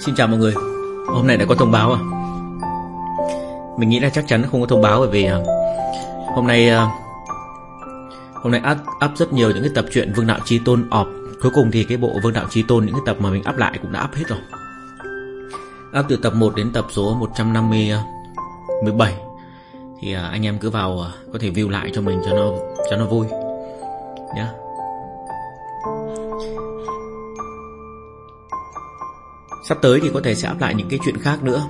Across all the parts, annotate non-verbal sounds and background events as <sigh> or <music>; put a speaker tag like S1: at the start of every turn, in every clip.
S1: xin chào mọi người. Hôm nay đã có thông báo à. Mình nghĩ là chắc chắn không có thông báo bởi vì à, Hôm nay à, Hôm nay up, up rất nhiều những cái tập truyện Vương Đạo Trí Tôn ọp. Cuối cùng thì cái bộ Vương Đạo Trí Tôn Những cái tập mà mình up lại cũng đã up hết rồi. Up từ tập 1 đến tập số 117 à, Thì anh em cứ vào Có thể view lại cho mình cho nó cho nó vui. Nhá. Sắp tới thì có thể sẽ áp lại những cái chuyện khác nữa.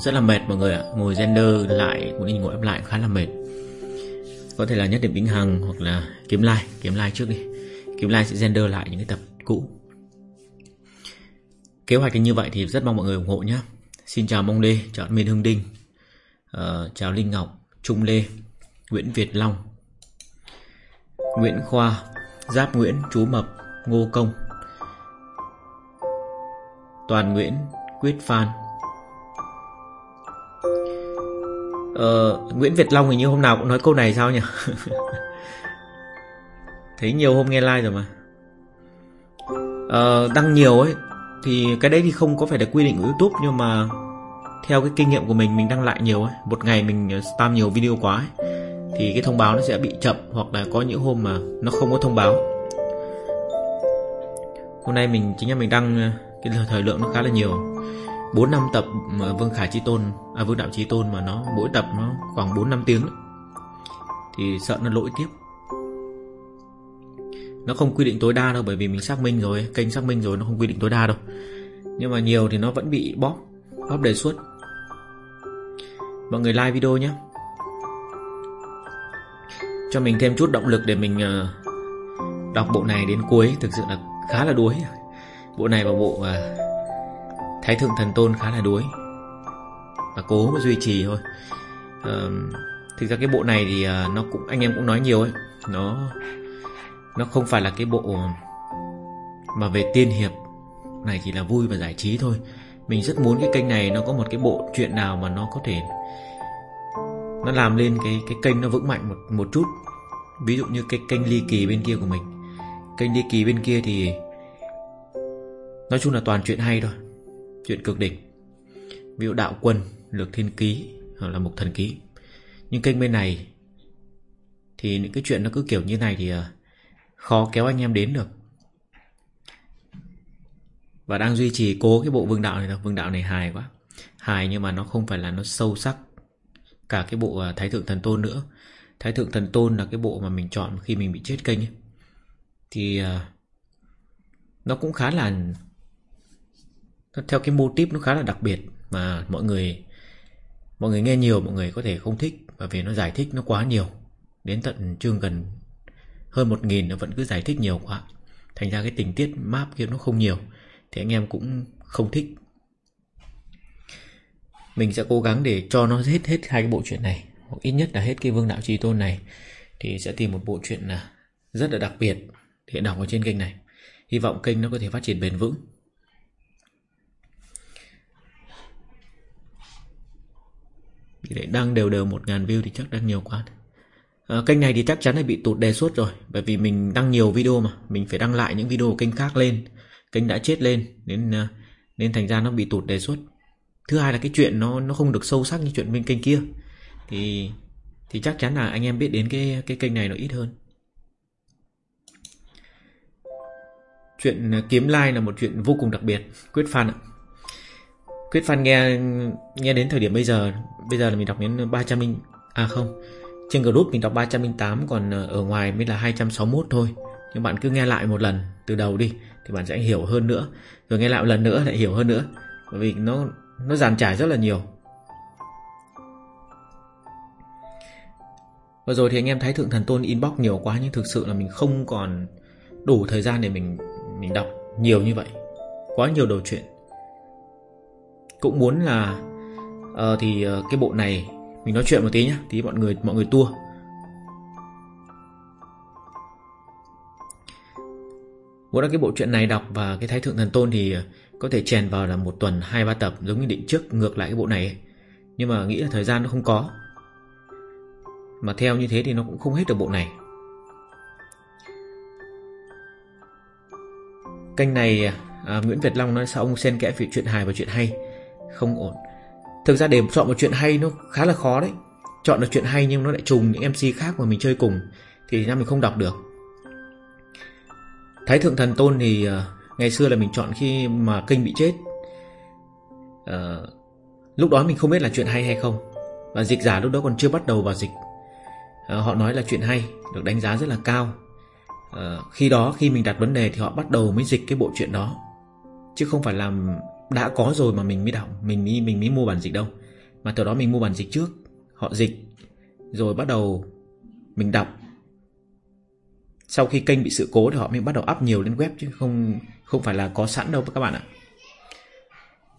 S1: Rất là mệt mọi người ạ. Ngồi gender lại cũng như ngồi áp lại khá là mệt. Có thể là nhất điểm vĩnh hằng Hoặc là kiếm like Kiếm like trước đi. Kiếm like sẽ gender lại những cái tập cũ. Kế hoạch như vậy thì rất mong mọi người ủng hộ nhé Xin chào Mông Lê Chào minh Hưng Đinh. Uh, Chào Linh Ngọc Trung Lê Nguyễn Việt Long Nguyễn Khoa Giáp Nguyễn Chú Mập Ngô Công. Toàn Nguyễn Quyết Phan. Ờ, Nguyễn Việt Long hình như hôm nào cũng nói câu này sao nhỉ? <laughs> Thấy nhiều hôm nghe like rồi mà. Ờ, Đăng nhiều ấy Thì cái đấy thì không có phải là quy định của Youtube Nhưng mà Theo cái kinh nghiệm của mình Mình đăng lại nhiều ấy Một ngày mình ờ, spam nhiều video quá ấy Thì cái thông báo nó sẽ bị chậm Hoặc là có những hôm mà nó không có thông báo. Hôm nay mình chính là mình đăng ờ, cái thời lượng nó khá là nhiều. 4 năm tập mà Vương Khải Chí Tôn à Vương Đạo Chí Tôn mà nó, mỗi tập nó khoảng 4 năm tiếng. Thì sợ nó lỗi tiếp. Nó không quy định tối đa đâu, bởi vì mình xác minh rồi, kênh xác minh rồi, nó không quy định tối đa đâu. Nhưng mà nhiều thì nó vẫn bị bóp bóp đề xuất. Mọi người like video nhé. Cho mình thêm chút động lực để mình ờ, đọc bộ này đến cuối, thực sự là khá là đuối. Bộ này và bộ uh, Thái Thượng Thần Tôn khá là đuối. Và cố mà duy trì thôi. À, Thực ra cái bộ này thì à, nó cũng anh em cũng nói nhiều ấy. Nó Nó không phải là cái bộ Mà về tiên hiệp. Này chỉ là vui và giải trí thôi. Mình rất muốn cái kênh này nó có một cái bộ chuyện nào mà nó có thể Nó làm lên cái cái kênh nó vững mạnh một, một chút. Ví dụ như cái kênh ly kỳ bên kia của mình. Kênh ly kỳ bên kia thì Nói chung là toàn chuyện hay thôi. Chuyện cực đỉnh. Ví dụ đạo quân, lược thiên ký Hoặc là mục thần ký. Nhưng kênh bên này Thì những cái chuyện nó cứ kiểu như này thì ờ, Khó kéo anh em đến được. Và đang duy trì cố cái bộ vương đạo này đâu. Vương đạo này hài quá. Hài nhưng mà nó không phải là nó sâu sắc Cả cái bộ ờ, Thái Thượng Thần Tôn nữa. Thái Thượng Thần Tôn là cái bộ mà mình chọn khi mình bị chết kênh ấy. Thì ờ, Nó cũng khá là theo cái mô típ nó khá là đặc biệt mà mọi người mọi người nghe nhiều, mọi người có thể không thích bởi vì nó giải thích nó quá nhiều. Đến tận chương gần hơn một nghìn nó vẫn cứ giải thích nhiều quá. Thành ra cái tình tiết map kia nó không nhiều, thì anh em cũng không thích. Mình sẽ cố gắng để cho nó hết hết hai cái bộ truyện này, hoặc ít nhất là hết cái vương đạo trí tôn này, thì sẽ tìm một bộ truyện là rất là đặc biệt để đọc ở trên kênh này. Hy vọng kênh nó có thể phát triển bền vững. Để đăng đều đều một ngàn view thì chắc đang nhiều quá à, kênh này thì chắc chắn là bị tụt đề xuất rồi bởi vì mình đăng nhiều video mà mình phải đăng lại những video của kênh khác lên kênh đã chết lên nên ờ, nên thành ra nó bị tụt đề xuất. Thứ hai là cái chuyện nó nó không được sâu sắc như chuyện bên kênh kia thì thì chắc chắn là anh em biết đến cái cái kênh này nó ít hơn. Chuyện ờ, kiếm like là một chuyện vô cùng đặc biệt quyết fan ạ. Quyết Phan nghe nghe đến thời điểm bây giờ Bây giờ là mình đọc đến 300 À không, Trên group mình đọc 308 Còn ở ngoài mới là 261 thôi. Nhưng bạn cứ nghe lại một lần từ đầu đi, Thì bạn sẽ hiểu hơn nữa. Rồi nghe lại một lần nữa, lại hiểu hơn nữa. Bởi vì nó nó dàn trải rất là nhiều. Vừa rồi thì anh em thấy Thượng Thần Tôn inbox nhiều quá, Nhưng thực sự là mình không còn đủ thời gian để mình mình đọc nhiều như vậy. Quá nhiều đầu chuyện. Cũng muốn là uh, Thì uh, cái bộ này Mình nói chuyện một tí nhá Tí mọi người mọi người tua. Muốn là cái bộ truyện này đọc Và cái Thái Thượng Thần Tôn thì ờ, Có thể chèn vào là một tuần hai ba tập Giống như định trước ngược lại cái bộ này ấy. Nhưng mà nghĩ là thời gian nó không có. Mà theo như thế thì nó cũng không hết được bộ này. Kênh này à, Nguyễn Việt Long nói sao ông xen kẽ việc chuyện hài và chuyện hay. Không ổn. Thực ra để chọn một chuyện hay nó khá là khó đấy. Chọn được chuyện hay nhưng nó lại trùng những MC khác mà mình chơi cùng Thì ra mình không đọc được. Thái Thượng Thần Tôn thì uh, Ngày xưa là mình chọn khi mà kênh bị chết. Uh, Lúc đó mình không biết là chuyện hay hay không. Và dịch giả lúc đó còn chưa bắt đầu vào dịch. Uh, Họ nói là chuyện hay Được đánh giá rất là cao. Uh, Khi đó khi mình đặt vấn đề Thì họ bắt đầu mới dịch cái bộ chuyện đó. Chứ không phải làm đã có rồi mà mình mới đọc Mình mới, mình mới mua bản dịch đâu. Mà từ đó mình mua bản dịch trước Họ dịch Rồi bắt đầu mình đọc. Sau khi kênh bị sự cố Thì họ mới bắt đầu up nhiều lên web Chứ không không phải là có sẵn đâu các bạn ạ.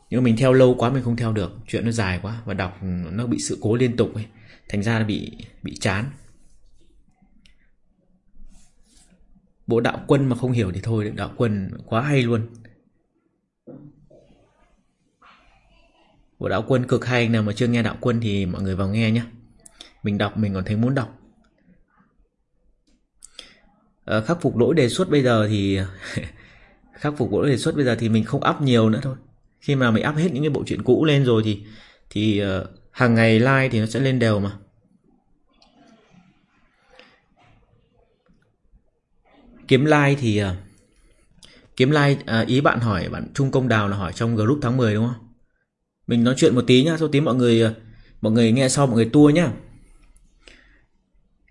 S1: Nhưng mà mình theo lâu quá mình không theo được Chuyện nó dài quá Và đọc nó bị sự cố liên tục ấy Thành ra bị bị chán. Bộ đạo quân mà không hiểu thì thôi Đạo quân quá hay luôn. Bộ đạo quân cực hay Nào mà chưa nghe đạo quân thì mọi người vào nghe nhé. Mình đọc mình còn thấy muốn đọc. À, Khắc phục lỗi đề xuất bây giờ thì <laughs> Khắc phục lỗi đề xuất bây giờ thì mình không up nhiều nữa thôi. Khi mà mình up hết những cái bộ truyện cũ lên rồi thì Thì uh, hàng ngày like thì nó sẽ lên đều mà. Kiếm like thì uh, Kiếm like uh, ý bạn hỏi Bạn Trung Công Đào là hỏi trong group tháng 10 đúng không? Mình nói chuyện một tí nhá Sau tí mọi người ờ, mọi người nghe sau mọi người tua nhá.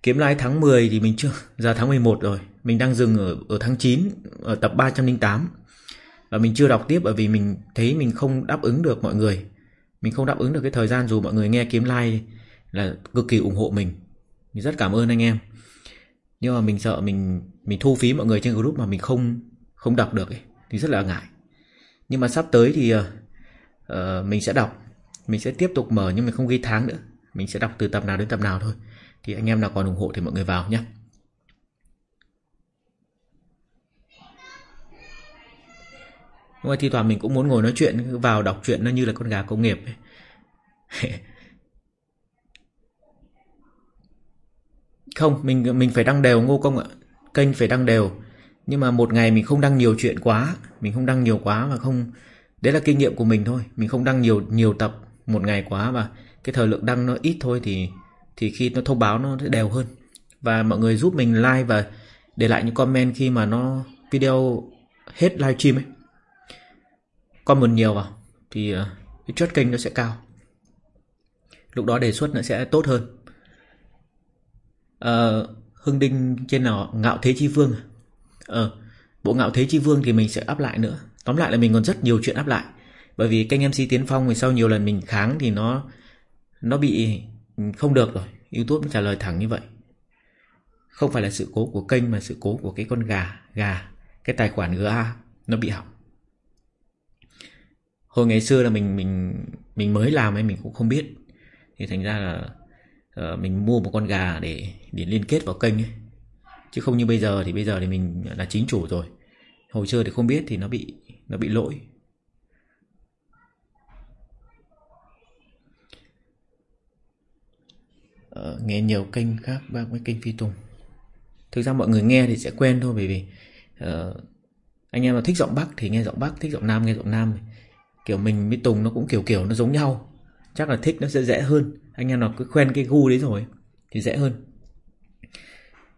S1: Kiếm lái tháng 10 thì mình chưa <laughs> Ra tháng 11 rồi. Mình đang dừng ở, ở tháng 9 Ở tập 308 Và mình chưa đọc tiếp bởi vì mình thấy mình không đáp ứng được mọi người. Mình không đáp ứng được cái thời gian Dù mọi người nghe kiếm like Là cực kỳ ủng hộ mình. Mình rất cảm ơn anh em. Nhưng mà mình sợ mình mình thu phí mọi người trên group Mà mình không không đọc được ấy, Thì rất là ngại. Nhưng mà sắp tới thì ờ, uh, mình sẽ đọc. Mình sẽ tiếp tục mở nhưng mình không ghi tháng nữa. Mình sẽ đọc từ tập nào đến tập nào thôi. Thì anh em nào còn ủng hộ thì mọi người vào nhé. Nhưng mà thi thoảng mình cũng muốn ngồi nói chuyện vào đọc chuyện nó như là con gà công nghiệp ấy. <laughs> không mình mình phải đăng đều ngô công ạ. Kênh phải đăng đều. Nhưng mà một ngày mình không đăng nhiều chuyện quá. Mình không đăng nhiều quá và không Đấy là kinh nghiệm của mình thôi. Mình không đăng nhiều nhiều tập một ngày quá Và cái thời lượng đăng nó ít thôi Thì thì khi nó thông báo nó sẽ đều hơn. Và mọi người giúp mình like và để lại những comment khi mà nó video hết livestream ấy. Comment nhiều vào Thì uh, cái chốt kênh nó sẽ cao. Lúc đó đề xuất nó sẽ tốt hơn. Uh, Hưng Đinh trên nào Ngạo Thế Chi Vương à? Ờ uh, Bộ Ngạo Thế Chi Vương thì mình sẽ up lại nữa. Tóm lại là mình còn rất nhiều chuyện áp lại. Bởi vì kênh MC Tiến Phong thì sau nhiều lần mình kháng thì nó Nó bị không được rồi. Youtube nó trả lời thẳng như vậy. Không phải là sự cố của kênh mà sự cố của cái con gà Gà Cái tài khoản GA Nó bị hỏng. Hồi ngày xưa là mình mình mình mới làm ấy mình cũng không biết. Thì thành ra là uh, Mình mua một con gà để để liên kết vào kênh ấy. Chứ không như bây giờ thì bây giờ thì mình là chính chủ rồi. Hồi xưa thì không biết thì nó bị nó bị lỗi. Ờ, nghe nhiều kênh khác bác với kênh phi tùng. Thực ra mọi người nghe thì sẽ quen thôi bởi vì uh, anh em mà thích giọng bắc thì nghe giọng bắc thích giọng nam nghe giọng nam. Kiểu mình với tùng nó cũng kiểu kiểu nó giống nhau. Chắc là thích nó sẽ dễ hơn. Anh em nào cứ quen cái gu đấy rồi thì dễ hơn.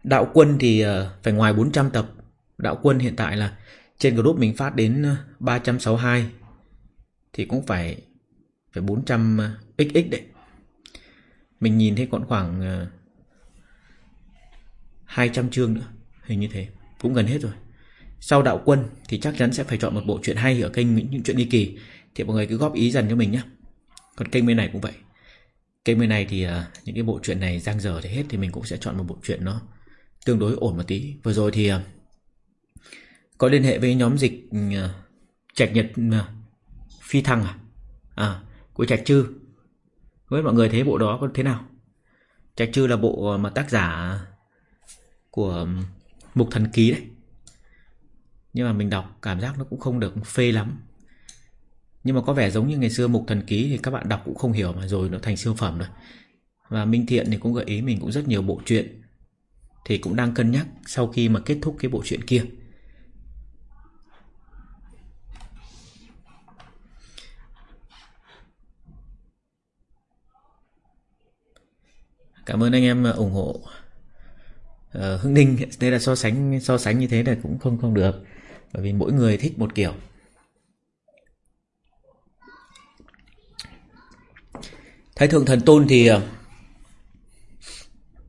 S1: Đạo quân thì uh, phải ngoài 400 tập. Đạo quân hiện tại là trên group mình phát đến ờ, 362 Thì cũng phải Phải 400 ờ, XX đấy. Mình nhìn thấy còn khoảng ờ, 200 chương nữa Hình như thế Cũng gần hết rồi. Sau đạo quân thì chắc chắn sẽ phải chọn một bộ truyện hay Ở kênh những chuyện đi kỳ Thì mọi người cứ góp ý dần cho mình nhé Còn kênh bên này cũng vậy. Kênh bên này thì uh, những cái bộ truyện này giang dở thì hết Thì mình cũng sẽ chọn một bộ truyện nó Tương đối ổn một tí. Vừa rồi thì uh, có liên hệ với nhóm dịch uh, Trạch Nhật uh, Phi Thăng à? À của Trạch Trư Với mọi người thấy bộ đó có thế nào? Trạch Trư là bộ mà tác giả Của ừ, Mục Thần Ký đấy. Nhưng mà mình đọc cảm giác nó cũng không được phê lắm. Nhưng mà có vẻ giống như ngày xưa Mục Thần Ký Thì các bạn đọc cũng không hiểu mà rồi nó thành siêu phẩm rồi. Và Minh Thiện thì cũng gợi ý mình cũng rất nhiều bộ truyện. Thì cũng đang cân nhắc Sau khi mà kết thúc cái bộ truyện kia. Cảm ơn anh em à, ủng hộ. Ờ, Hưng Ninh đây là so sánh so sánh như thế là cũng không không được bởi vì mỗi người thích một kiểu. Thái thượng thần tôn thì ờ,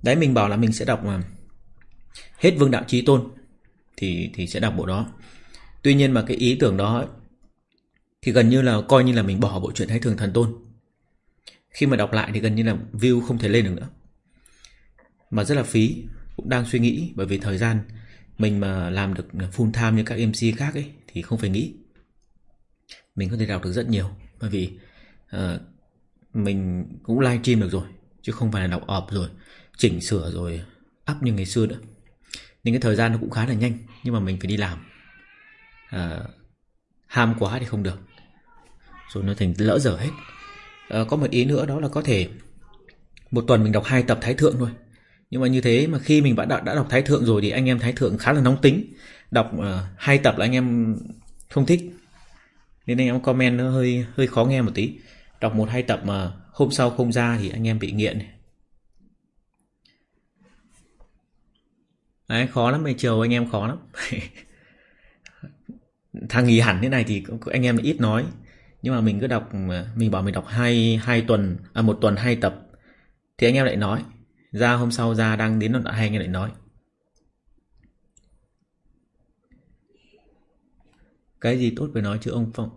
S1: đấy mình bảo là mình sẽ đọc mà hết vương đạo trí tôn thì thì sẽ đọc bộ đó. Tuy nhiên mà cái ý tưởng đó thì gần như là coi như là mình bỏ bộ truyện thái thượng thần tôn. Khi mà đọc lại thì gần như là view không thể lên được nữa mà rất là phí cũng đang suy nghĩ bởi vì thời gian mình mà làm được full time như các MC khác ấy thì không phải nghĩ. Mình có thể đọc được rất nhiều bởi vì uh, mình cũng live stream được rồi chứ không phải là đọc ọp rồi chỉnh sửa rồi up như ngày xưa nữa. Nên cái thời gian nó cũng khá là nhanh nhưng mà mình phải đi làm. Uh, ham quá thì không được. Rồi nó thành lỡ dở hết. Uh, có một ý nữa đó là có thể một tuần mình đọc hai tập thái thượng thôi nhưng mà như thế mà khi mình đã, đã đọc Thái Thượng rồi Thì anh em Thái Thượng khá là nóng tính. Đọc uh, hai tập là anh em không thích. Nên anh em comment nó hơi hơi khó nghe một tí. Đọc một hai tập mà hôm sau không ra Thì anh em bị nghiện. Đấy khó lắm, chiều anh em khó lắm. <laughs> Thằng nghỉ hẳn thế này thì anh em ít nói. Nhưng mà mình cứ đọc Mình bảo mình đọc hai hai tuần À một tuần hai tập Thì anh em lại nói ra hôm sau ra đang đến đoạn hay nghe lại nói. Cái gì tốt phải nói chứ ông Phong?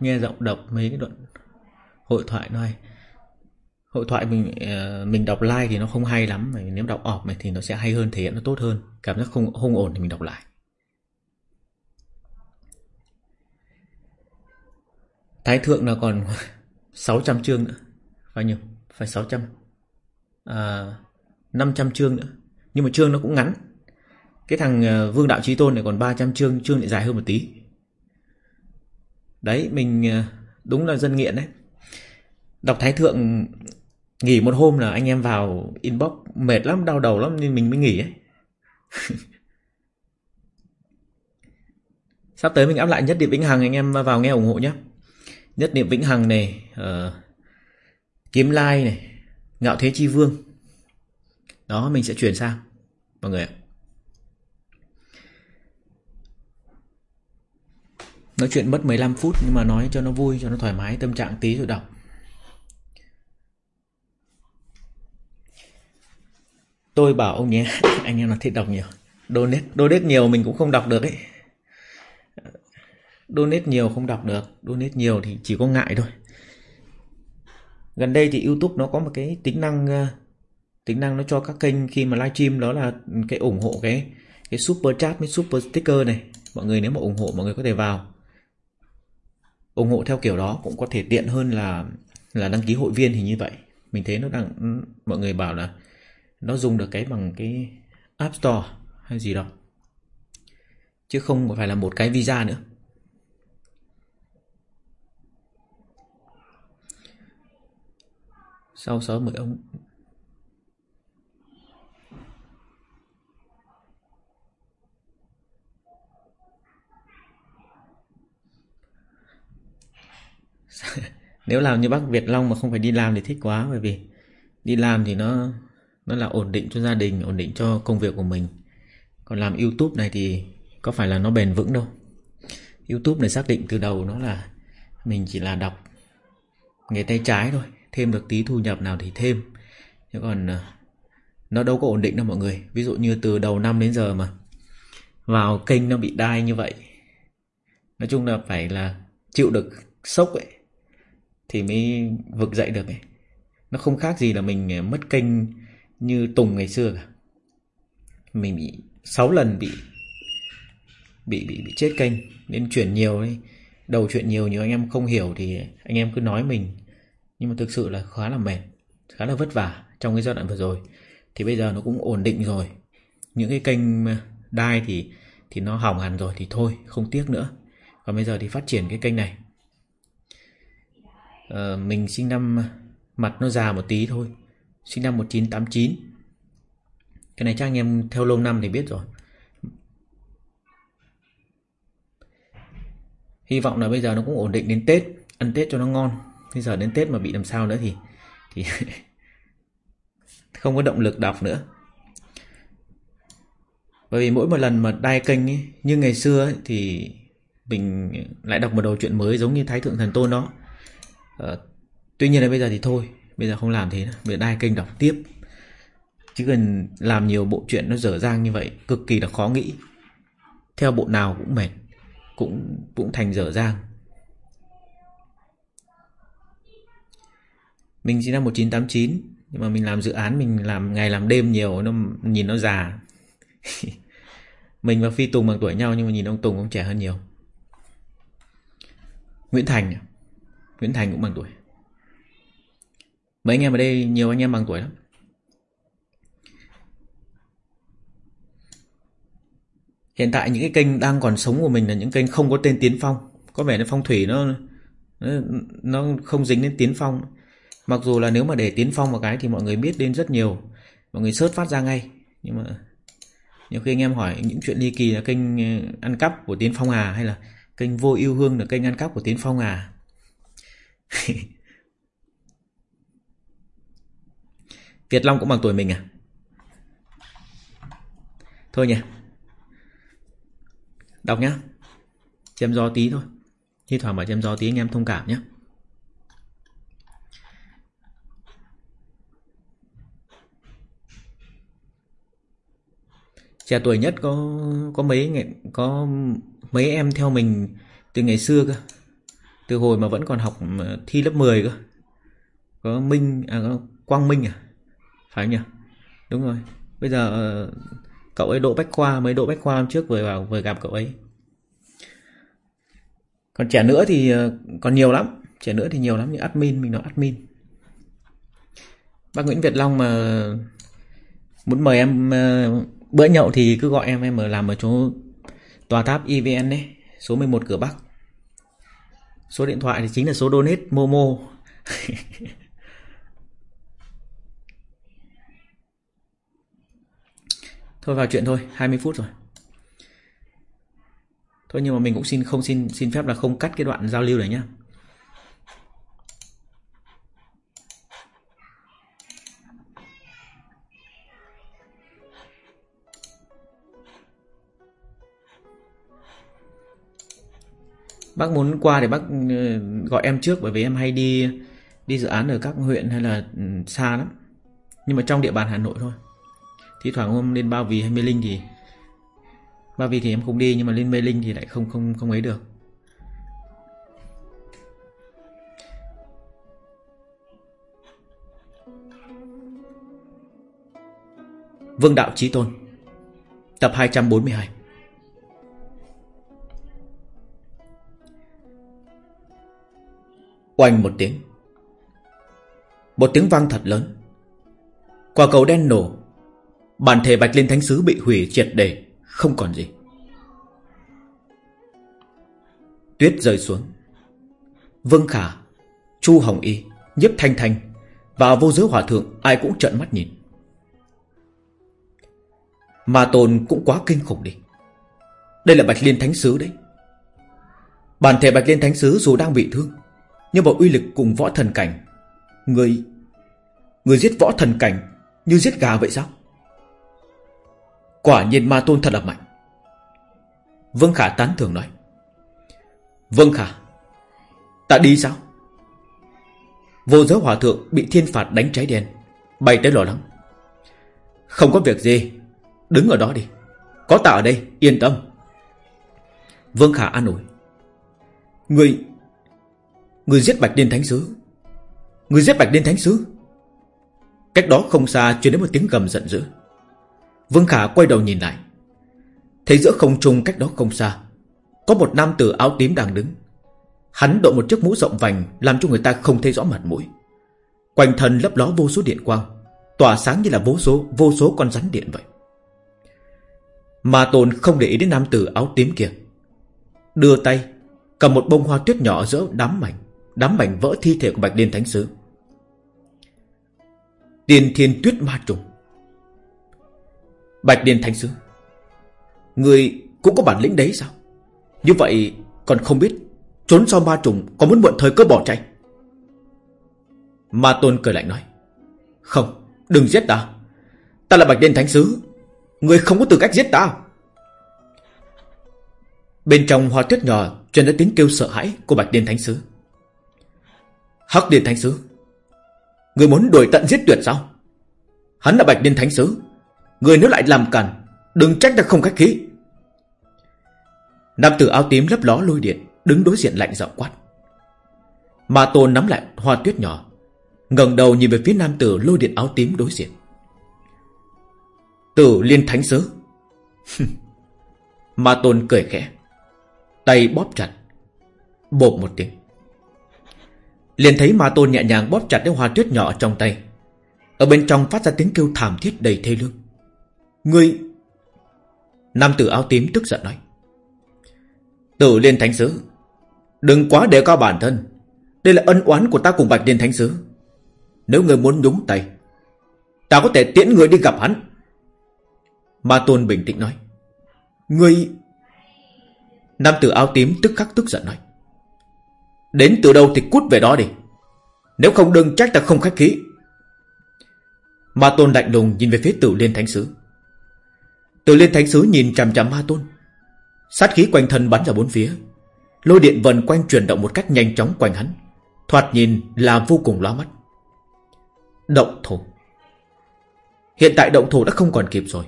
S1: Nghe giọng đọc mấy cái đoạn Hội thoại nói Hội thoại mình ờ, mình đọc like thì nó không hay lắm mà Nếu đọc ọp thì nó sẽ hay hơn Thể hiện nó tốt hơn. Cảm giác không không ổn thì mình đọc lại. Thái thượng là còn <laughs> 600 chương nữa. Bao nhiêu? Phải 600 à, 500 chương nữa. Nhưng mà chương nó cũng ngắn. Cái thằng ờ, Vương Đạo Trí Tôn này còn 300 chương Chương lại dài hơn một tí. Đấy mình ờ, đúng là dân nghiện đấy. Đọc Thái Thượng Nghỉ một hôm là anh em vào inbox Mệt lắm, đau đầu lắm nên mình mới nghỉ ấy. <laughs> Sắp tới mình áp lại nhất niệm vĩnh hằng Anh em vào nghe ủng hộ nhé. Nhất niệm vĩnh hằng này uh, Kiếm lai này Ngạo thế chi vương đó mình sẽ chuyển sang Mọi người ạ. Nói chuyện mất 15 phút Nhưng mà nói cho nó vui Cho nó thoải mái tâm trạng tí rồi đọc. Tôi bảo ông nhé <laughs> Anh em là thích đọc nhiều Donate, donate nhiều mình cũng không đọc được ấy. Donate nhiều không đọc được Donate nhiều thì chỉ có ngại thôi. Gần đây thì Youtube nó có một cái tính năng ờ, tính năng nó cho các kênh khi mà livestream đó là cái ủng hộ cái cái super chat với super sticker này. Mọi người nếu mà ủng hộ, mọi người có thể vào. Ủng hộ theo kiểu đó cũng có thể tiện hơn là là đăng ký hội viên thì như vậy. Mình thấy nó đang, mọi người bảo là nó dùng được cái bằng cái app store hay gì đó. Chứ không phải là một cái visa nữa. Sau sáu mười ông <laughs> nếu làm như bác Việt Long mà không phải đi làm thì thích quá, bởi vì đi làm thì nó nó là ổn định cho gia đình, ổn định cho công việc của mình. Còn làm YouTube này thì có phải là nó bền vững đâu. YouTube này xác định từ đầu nó là mình chỉ là đọc Nghề tay trái thôi, Thêm được tí thu nhập nào thì thêm. Chứ còn ờ, Nó đâu có ổn định đâu mọi người. Ví dụ như từ đầu năm đến giờ mà Vào kênh nó bị đai như vậy, Nói chung là phải là Chịu được sốc ấy. Thì mới vực dậy được ấy. Nó không khác gì là mình à, mất kênh Như Tùng ngày xưa cả. Mình bị 6 lần bị bị bị bị chết kênh, nên chuyển nhiều ấy. Đầu chuyện nhiều nhiều anh em không hiểu thì anh em cứ nói mình. Nhưng mà thực sự là khá là mệt, khá là vất vả trong cái giai đoạn vừa rồi. Thì bây giờ nó cũng ổn định rồi. Những cái kênh à, đai thì thì nó hỏng hẳn rồi thì thôi, không tiếc nữa. Còn bây giờ thì phát triển cái kênh này. Ờ, mình sinh năm mặt nó già một tí thôi. Sinh năm 1989 cái này chắc anh em theo lâu năm thì biết rồi. Hy vọng là bây giờ nó cũng ổn định đến Tết Ăn Tết cho nó ngon. Bây giờ đến Tết mà bị làm sao nữa thì Thì <laughs> Không có động lực đọc nữa. Bởi vì mỗi một lần mà đai kênh ấy, Như ngày xưa ấy, thì Mình lại đọc một đầu chuyện mới Giống như Thái Thượng Thần Tôn đó à, Tuy nhiên là bây giờ thì thôi Bây giờ không làm thế nữa Bây giờ đai kênh đọc tiếp Chứ cần làm nhiều bộ chuyện nó dở dang như vậy Cực kỳ là khó nghĩ Theo bộ nào cũng mệt cũng cũng thành dở dang. Mình sinh năm 1989 nhưng mà mình làm dự án mình làm ngày làm đêm nhiều nó nhìn nó già. <laughs> mình và Phi Tùng bằng tuổi nhau nhưng mà nhìn ông Tùng cũng trẻ hơn nhiều. Nguyễn Thành Nguyễn Thành cũng bằng tuổi. Mấy anh em ở đây, nhiều anh em bằng tuổi lắm. Hiện tại những cái kênh đang còn sống của mình là những kênh không có tên Tiến Phong. Có vẻ là phong thủy nó Nó không dính đến Tiến Phong. Mặc dù là nếu mà để Tiến Phong một cái Thì mọi người biết đến rất nhiều. Mọi người search phát ra ngay. Nhưng mà Nhiều khi anh em hỏi những chuyện ly kỳ là kênh ờ, ăn cắp của Tiến Phong à Hay là kênh vô yêu hương là kênh ăn cắp của Tiến Phong à? <laughs> Việt Long cũng bằng tuổi mình à? Thôi nhỉ. Đọc nhá. Chém gió tí thôi. Thi thoảng bảo chém gió tí anh em thông cảm nhé Trẻ tuổi nhất có có mấy có mấy em theo mình từ ngày xưa cơ. Từ hồi mà vẫn còn học thi lớp 10 cơ. Có Minh à có Quang Minh à? Phải không nhỉ? Đúng rồi. Bây giờ ờ, Cậu ấy độ bách khoa, Mấy độ bách khoa hôm trước vừa vào, vừa gặp cậu ấy Còn trẻ nữa thì ờ, còn nhiều lắm Trẻ nữa thì nhiều lắm, như admin, Mình nói admin Bác Nguyễn Việt Long mà Muốn mời em ờ, Bữa nhậu thì cứ gọi em Em ở làm ở chỗ Tòa tháp EVN đấy Số 11 cửa Bắc Số điện thoại thì chính là số donate Momo. <laughs> Thôi vào chuyện thôi 20 phút rồi. Thôi nhưng mà mình cũng xin không, xin xin phép là không cắt cái đoạn giao lưu này nhá. Bác muốn qua thì bác ừ, gọi em trước bởi vì em hay đi đi dự án ở các huyện hay là ừ, xa lắm. Nhưng mà trong địa bàn Hà Nội thôi. Thi thoảng hôm lên Bao Vì hay Mê Linh thì Bao Vì thì em không đi Nhưng mà lên Mê Linh thì lại không không không ấy được Vương Đạo Chí Tôn, Tập 242 Oanh một tiếng. Một tiếng vang thật lớn. Quả cầu đen nổ. Bản thể Bạch Liên Thánh Sứ bị hủy triệt để, Không còn gì. Tuyết rơi xuống. Vương Khả, Chu Hồng Y Nhếp Thanh Thanh Và vô giới hòa thượng ai cũng trợn mắt nhìn. Mà tồn cũng quá kinh khủng đi. Đây là Bạch Liên Thánh Sứ đấy. Bản thể Bạch Liên Thánh Sứ dù đang bị thương nhưng mà uy lực cùng võ thần cảnh. Người Người giết võ thần cảnh Như giết gà vậy sao? Quả nhiên ma tôn thật là mạnh. Vương Khả tán thưởng nói. Vương Khả, Ta đi sao? Vô giới hòa thượng bị thiên phạt đánh cháy đen Bay tới lo lắng. Không có việc gì, Đứng ở đó đi. Có ta ở đây, yên tâm. Vương Khả an ủi. Người Người giết Bạch Điên Thánh Sứ. Người giết Bạch Điên Thánh Sứ. Cách đó không xa truyền đến một tiếng gầm giận dữ. Vương Khả quay đầu nhìn lại. Thấy giữa không trung cách đó không xa, Có một nam tử áo tím đang đứng. Hắn đội một chiếc mũ rộng vành Làm cho người ta không thấy rõ mặt mũi. Quanh thân lấp ló vô số điện quang, Tỏa sáng như là vô số vô số con rắn điện vậy. Mà tồn không để ý đến nam tử áo tím kia. Đưa tay, Cầm một bông hoa tuyết nhỏ giữa đám mảnh. Đám mảnh vỡ thi thể của Bạch Liên Thánh Sứ. Tiên thiên tuyết ma trùng. Bạch Liên Thánh Sứ, Người cũng có bản lĩnh đấy sao? Như vậy còn không biết Trốn sau ma trùng có muốn mượn thời cơ bỏ chạy? Ma Tôn cười lạnh nói, Không, đừng giết ta. Ta là Bạch Liên Thánh Sứ, Người không có tư cách giết ta. Bên trong hoa tuyết nhỏ Truyền đã tiếng kêu sợ hãi của Bạch Liên Thánh Sứ. Hắc Điền Thánh Sứ. Người muốn đuổi tận giết tuyệt sao? Hắn là Bạch Điền Thánh Sứ. Người nếu lại làm cản Đừng trách ta không khách khí. Nam tử áo tím lấp ló lôi điện, Đứng đối diện lạnh giọng quát. Ma tôn nắm lại hoa tuyết nhỏ, ngẩng đầu nhìn về phía nam tử lôi điện áo tím đối diện. Tử liên thánh sứ. <laughs> Ma tôn cười khẽ, Tay bóp chặt, Bộp một tiếng. Liền thấy ma tôn nhẹ nhàng bóp chặt cái hoa tuyết nhỏ trong tay. Ở bên trong phát ra tiếng kêu thảm thiết đầy thê lương. Ngươi, Nam tử áo tím tức giận nói. Tử liên thánh sứ, Đừng quá đề cao bản thân. Đây là ân oán của ta cùng Bạch Liên Thánh Sứ. Nếu người muốn nhúng tay, Ta có thể tiễn người đi gặp hắn. Ma Tôn bình tĩnh nói. Người Nam tử áo tím tức khắc tức giận nói. Đến từ đâu thì cút về đó đi. Nếu không đừng trách ta không khách khí. Ma Tôn lạnh lùng nhìn về phía tử liên thánh sứ. Tử liên thánh sứ nhìn chằm chằm Ma Tôn. Sát khí quanh thân bắn ra bốn phía. Lôi điện vần quanh chuyển động một cách nhanh chóng quanh hắn, Thoạt nhìn là vô cùng loa mắt. Động thủ Hiện tại động thủ đã không còn kịp rồi.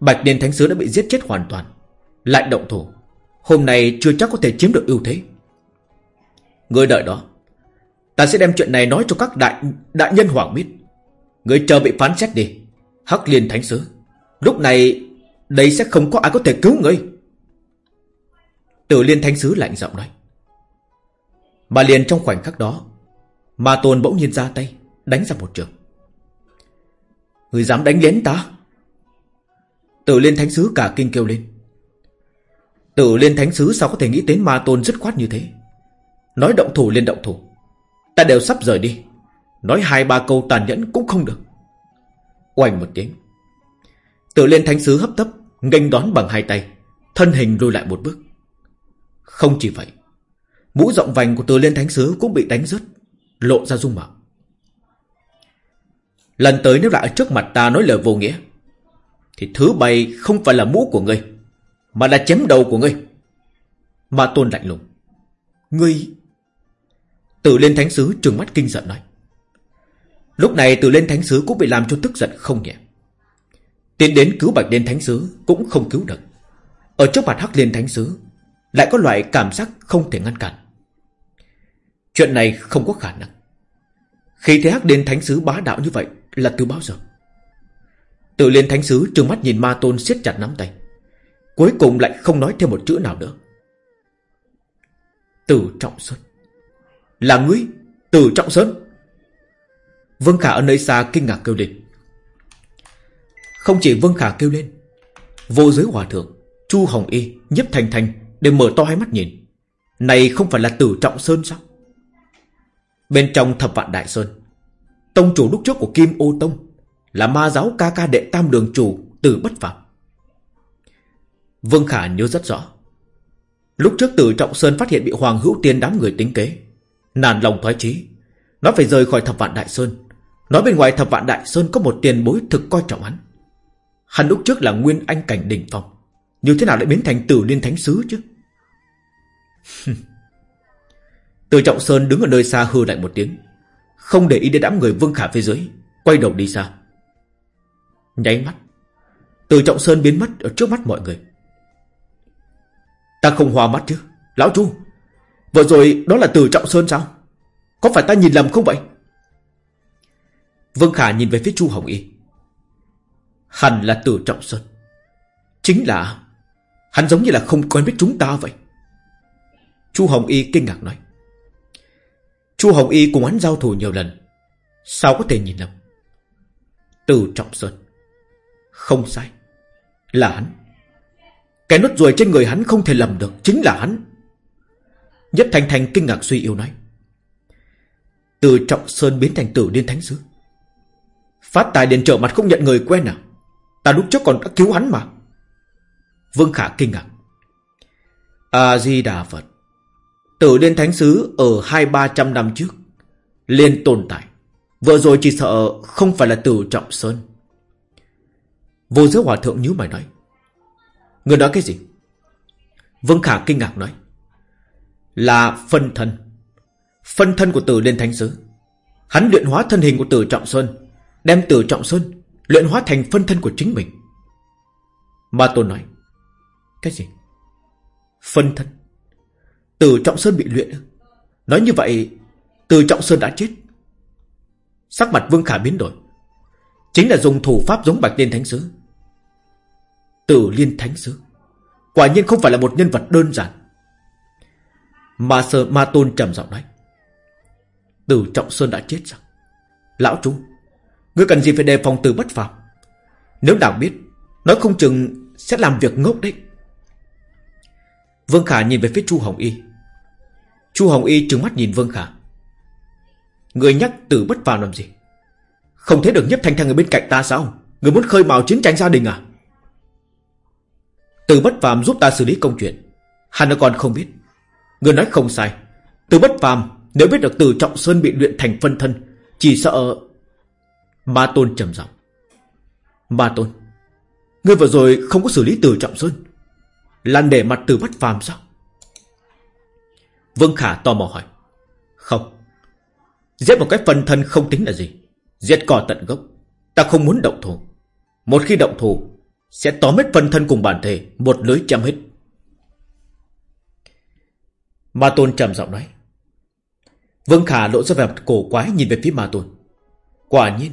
S1: Bạch Điền Thánh Sứ đã bị giết chết hoàn toàn. Lại động thủ Hôm nay chưa chắc có thể chiếm được ưu thế. Người đợi đó, Ta sẽ đem chuyện này nói cho các đại đại nhân hoàng biết Người chờ bị phán xét đi, Hắc Liên Thánh Sứ. Lúc này, Đây sẽ không có ai có thể cứu người. Tử liên thánh sứ lạnh giọng nói. Mà liền trong khoảnh khắc đó, Ma tôn bỗng nhiên ra tay, Đánh ra một trường. Người dám đánh lén ta? Tử liên thánh sứ cả kinh kêu lên. Tử liên thánh sứ sao có thể nghĩ đến ma tôn dứt khoát như thế? Nói động thủ lên động thủ. Ta đều sắp rời đi. Nói hai ba câu tàn nhẫn cũng không được. Oanh một tiếng. Tử liên thánh sứ hấp tấp, nghênh đón bằng hai tay, Thân hình lùi lại một bước. Không chỉ vậy, Mũ rộng vành của Tự liên thánh sứ cũng bị đánh rớt, Lộ ra dung mạo. Lần tới nếu lại ở trước mặt ta nói lời vô nghĩa, Thì thứ bay không phải là mũ của ngươi, Mà là chém đầu của ngươi. Mà tôn lạnh lùng. Ngươi Tử lên thánh sứ trừng mắt kinh giận nói. Lúc này tử lên thánh sứ cũng bị làm cho tức giận không nhẹ. Tiến đến cứu bạch liên thánh sứ Cũng không cứu được. Ở trước mặt hắc liên thánh sứ lại có loại cảm giác không thể ngăn cản. Chuyện này không có khả năng. Khi thế hắc liên thánh sứ bá đạo như vậy Là từ bao giờ? Tự liên thánh sứ trừng mắt nhìn ma tôn siết chặt nắm tay. Cuối cùng lại không nói thêm một chữ nào nữa. Tử Trọng xuất. Là ngươi Tử Trọng Sơn. Vương Khả ở nơi xa kinh ngạc kêu lên. Không chỉ Vương Khả kêu lên, Vô giới hòa thượng, Chu Hồng Y Nhấp Thành Thành Đều mở to hai mắt nhìn. Này không phải là tử trọng sơn sao? Bên trong thập vạn đại sơn, Tông chủ lúc trước của Kim Ô Tông Là ma giáo ca ca đệ tam đường chủ Tử bất phạm. Vương Khả nhớ rất rõ, Lúc trước tử trọng sơn phát hiện bị Hoàng hữu tiên đám người tính kế Nàn lòng thoái chí. Nó phải rời khỏi thập vạn đại sơn. Nói bên ngoài thập vạn đại sơn có một tiền bối thực coi trọng hắn. Hắn lúc trước là nguyên anh cảnh đỉnh phong. Như thế nào lại biến thành tử liên thánh sứ chứ? Từ Trọng Sơn đứng ở nơi xa hư lại một tiếng. Không để ý đến đám người Vương Khả phía dưới, Quay đầu đi xa. Nháy mắt, Từ Trọng Sơn biến mất ở trước mắt mọi người. Ta không hòa mắt chứ, Lão Chu. Vừa rồi đó là Từ Trọng Sơn sao? Có phải ta nhìn lầm không vậy? Vương Khả nhìn về phía Chu Hồng Y. Hẳn là Từ Trọng Sơn. Chính là Hắn giống như là không quen biết chúng ta vậy. Chu Hồng Y kinh ngạc nói. Chu Hồng Y cùng hắn giao thủ nhiều lần. Sao có thể nhìn lầm? Từ Trọng Sơn. Không sai. Là hắn. Cái nốt ruồi trên người hắn không thể lầm được. Chính là hắn. Nhất Thanh Thanh kinh ngạc suy yếu nói. Từ Trọng Sơn biến thành tử điên thánh sứ. Phát tài điện trở mặt không nhận người quen à? Ta lúc trước còn đã cứu hắn mà. Vương Khả kinh ngạc. A-di-đà Phật. Tử Liên Thánh Sứ ở hai ba trăm năm trước, Liên tồn tại. Vừa rồi chỉ sợ không phải là Tử Trọng Sơn. Vô giới hòa thượng nhíu mày nói. Người nói cái gì? Vương Khả kinh ngạc nói. Là phân thân. Phân thân của Tử Liên Thánh Sứ Hắn luyện hóa thân hình của Tử Trọng Sơn, Đem Tử Trọng Sơn Luyện hóa thành phân thân của chính mình. Ma Tôn nói, Cái gì? Phân thân? Tử Trọng Sơn bị luyện Nói như vậy Tử Trọng Sơn đã chết. Sắc mặt Vương Khả biến đổi. Chính là dùng thủ pháp giống Bạch Liên Thánh Sứ Tử Liên Thánh Sứ Quả nhiên không phải là một nhân vật đơn giản. Ma Sơ Ma Tôn trầm giọng nói. Từ Trọng Sơn đã chết sao Lão chú Ngươi cần gì phải đề phòng từ bất phạm Nếu đảng biết, Nói không chừng sẽ làm việc ngốc đấy. Vương Khả nhìn về phía Chu Hồng Y. Chu Hồng Y trừng mắt nhìn Vương Khả. Người nhắc từ bất phàm làm gì? Không thấy được nhấp thanh thanh ở bên cạnh ta sao? Người muốn khơi mào chiến tranh gia đình à? Từ bất phàm giúp ta xử lý công chuyện. Hắn còn không biết. Người nói không sai Từ bất phàm nếu biết được từ Trọng Sơn bị luyện thành phân thân Chỉ sợ Ma Tôn trầm giọng Ma Tôn Ngươi vừa rồi không có xử lý từ Trọng Sơn Là để mặt từ bất phàm sao Vương Khả tò mò hỏi. Không. Giết một cái phân thân không tính là gì. Giết cỏ tận gốc. Ta không muốn động thủ. Một khi động thủ, sẽ tóm hết phân thân cùng bản thể, một lưới chăm hết. Ma Tôn trầm giọng nói. Vương Khả lộ ra vẻ mặt cổ quái nhìn về phía Ma Tôn. Quả nhiên,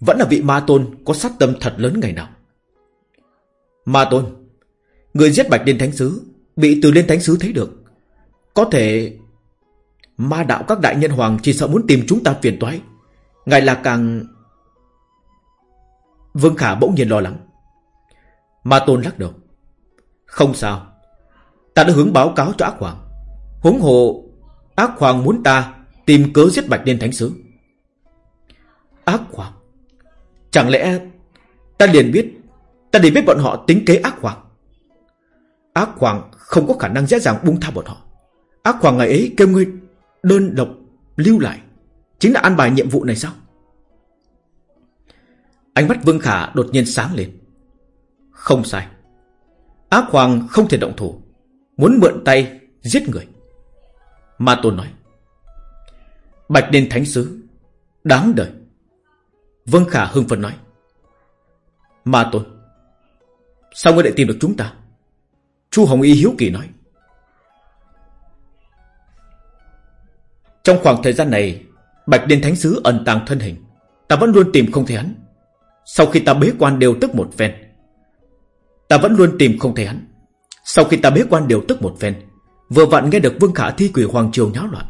S1: vẫn là vị Ma Tôn có sát tâm thật lớn ngày nào. Ma Tôn, người giết Bạch Liên Thánh Sứ, bị từ Liên Thánh Sứ thấy được. Có thể Ma đạo các đại nhân hoàng chỉ sợ muốn tìm chúng ta phiền toái Ngài là càng Vương Khả bỗng nhiên lo lắng Ma Tôn lắc đầu Không sao Ta đã hướng báo cáo cho ác hoàng Huống hồ, Ác hoàng muốn ta tìm cớ giết bạch liên thánh sứ. Ác hoàng Chẳng lẽ Ta liền biết, Ta liền biết bọn họ tính kế ác hoàng Ác hoàng không có khả năng dễ dàng buông tha bọn họ. Ác hoàng ngày ấy kêu ngươi đơn độc lưu lại, Chính là an bài nhiệm vụ này sao? Ánh mắt Vương Khả đột nhiên sáng lên. Không sai. Ác hoàng không thể động thủ, Muốn mượn tay giết người. Ma Tôn nói, Bạch Đền Thánh Sứ, Đáng đời. Vương Khả hưng phấn nói Ma Tôn Sao ngươi lại tìm được chúng ta? Chu Hồng Y hiếu kỳ nói, Trong khoảng thời gian này, Bạch Liên Thánh Sứ ẩn tàng thân hình, Ta vẫn luôn tìm không thấy hắn. Sau khi ta bế quan đều tức một phen, Ta vẫn luôn tìm không thấy hắn. Sau khi ta bế quan đều tức một phen Vừa vặn nghe được Vương Khả thi quỷ Hoàng Triều nháo loạn,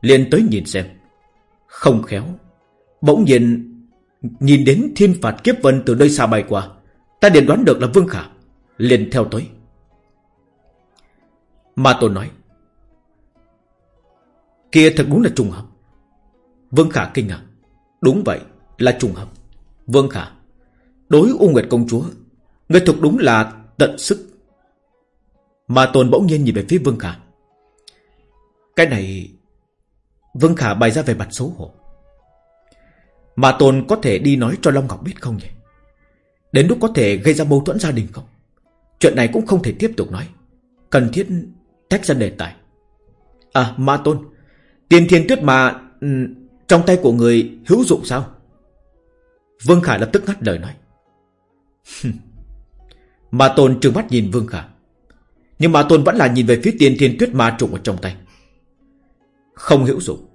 S1: liền tới nhìn xem. Không khéo, Bỗng nhiên Nhìn đến thiên phạt kiếp vân từ nơi xa bay qua. Ta liền đoán được là Vương Khả, liền theo tới. Ma Tôn nói, Kia thật đúng là trùng hợp. Vương Khả kinh ngạc, Đúng vậy, là trùng hợp. Vương Khả, Đối U Nguyệt Công Chúa Người thực đúng là tận sức mà Tôn bỗng nhiên nhìn về phía Vương Khả. Cái này, Vương Khả bày ra về mặt xấu hổ. Mà Tôn có thể đi nói cho Long Ngọc biết không nhỉ? Đến lúc có thể gây ra mâu thuẫn gia đình không? Chuyện này cũng không thể tiếp tục nói. Cần thiết tách ra đề tài. À Ma Tôn Tiền thiên tuyết mà ừ, Trong tay của người hữu dụng sao? Vương Khả lập tức ngắt lời nói. <laughs> Ma Tôn trừng mắt nhìn Vương Khả. Nhưng Ma Tôn vẫn là nhìn về phía tiên thiên tuyết ma trùng ở trong tay. Không hữu dụng.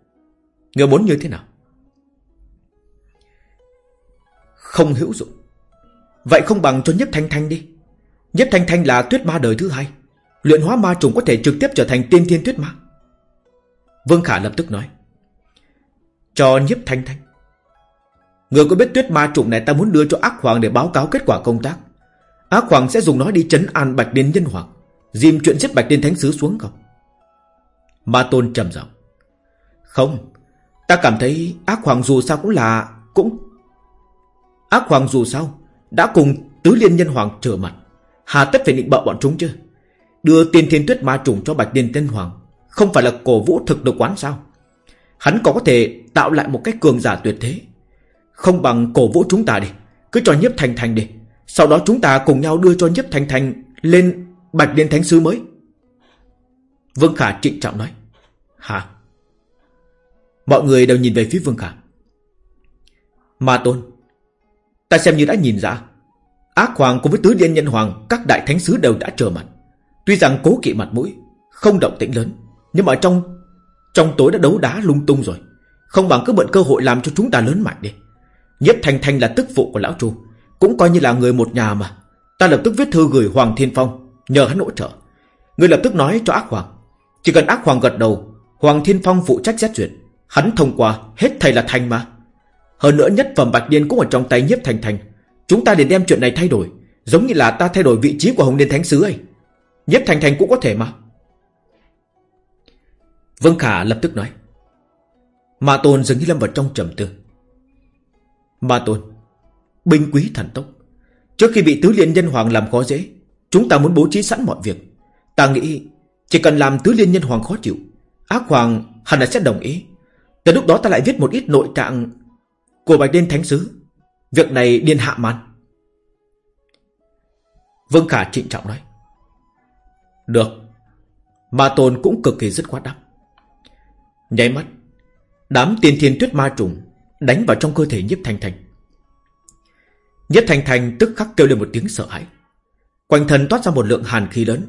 S1: Người muốn như thế nào? Không hữu dụng. Vậy không bằng cho Nhất Thanh Thanh đi. Nhất Thanh Thanh là tuyết ma đời thứ hai. Luyện hóa ma trùng có thể trực tiếp trở thành tiên thiên tuyết ma. Vương Khả lập tức nói. Cho nhiếp Thanh Thanh. Người có biết tuyết ma trùng này ta muốn đưa cho ác hoàng để báo cáo kết quả công tác. Ác hoàng sẽ dùng nó đi chấn an Bạch đến Nhân Hoàng. Dìm chuyện giết Bạch Liên Thánh Sứ xuống không? Ma Tôn trầm giọng. Không, Ta cảm thấy ác hoàng dù sao cũng là, Cũng Ác hoàng dù sao Đã cùng tứ liên nhân hoàng trở mặt. Hà tất phải định bợ bọn chúng chứ. Đưa tiên thiên tuyết ma trùng cho Bạch Liên Nhân Hoàng, Không phải là cổ vũ thực được quán sao? Hắn có thể tạo lại một cái cường giả tuyệt thế. Không bằng cổ vũ chúng ta đi, Cứ cho nhiếp thành thành đi. Sau đó chúng ta cùng nhau đưa cho nhiếp thành thành Lên Bạch Liên Thánh Sứ mới. Vương Khả trịnh trọng nói. Hả? Mọi người đều nhìn về phía Vương Khả. Ma Tôn, Ta xem như đã nhìn ra, Ác Hoàng cùng với Tứ Liên Nhân Hoàng, Các đại thánh sứ đều đã trở mặt. Tuy rằng cố kỵ mặt mũi, Không động tĩnh lớn, Nhưng mà trong Trong tối đã đấu đá lung tung rồi. Không bằng cứ mượn cơ hội làm cho chúng ta lớn mạnh đi. Nhất Thanh Thanh là tức phụ của Lão Chu, Cũng coi như là người một nhà mà. Ta lập tức viết thư gửi Hoàng Thiên Phong. Nhờ hắn hỗ trợ. Người lập tức nói cho ác hoàng. Chỉ cần ác hoàng gật đầu, Hoàng Thiên Phong phụ trách xét duyệt. Hắn thông qua, hết thầy là thành mà. Hơn nữa nhất phẩm Bạch Điên cũng ở trong tay nhiếp thành thành. Chúng ta để đem chuyện này thay đổi, Giống như là ta thay đổi vị trí của Hồng Liên Thánh Sứ ấy. Nhiếp thành thành cũng có thể mà. Vương Khả lập tức nói. Ma Tôn dường như lâm vào trong trầm tư. Ma Tôn, Binh quý thần tốc. Trước khi bị tứ liên nhân hoàng làm khó dễ Chúng ta muốn bố trí sẵn mọi việc. Ta nghĩ Chỉ cần làm tứ liên nhân hoàng khó chịu, Ác hoàng hẳn là sẽ đồng ý. Từ lúc đó ta lại viết một ít nội trạng Của Bạch đen Thánh Sứ. Việc này điên hạ man Vương Khả trịnh trọng nói. Được. Ma Tôn cũng cực kỳ dứt khoát đáp. Nháy mắt, Đám tiền thiên tuyết ma trùng Đánh vào trong cơ thể nhiếp thanh thanh Nhiếp thanh thanh tức khắc kêu lên một tiếng sợ hãi. Quanh thân toát ra một lượng hàn khí lớn.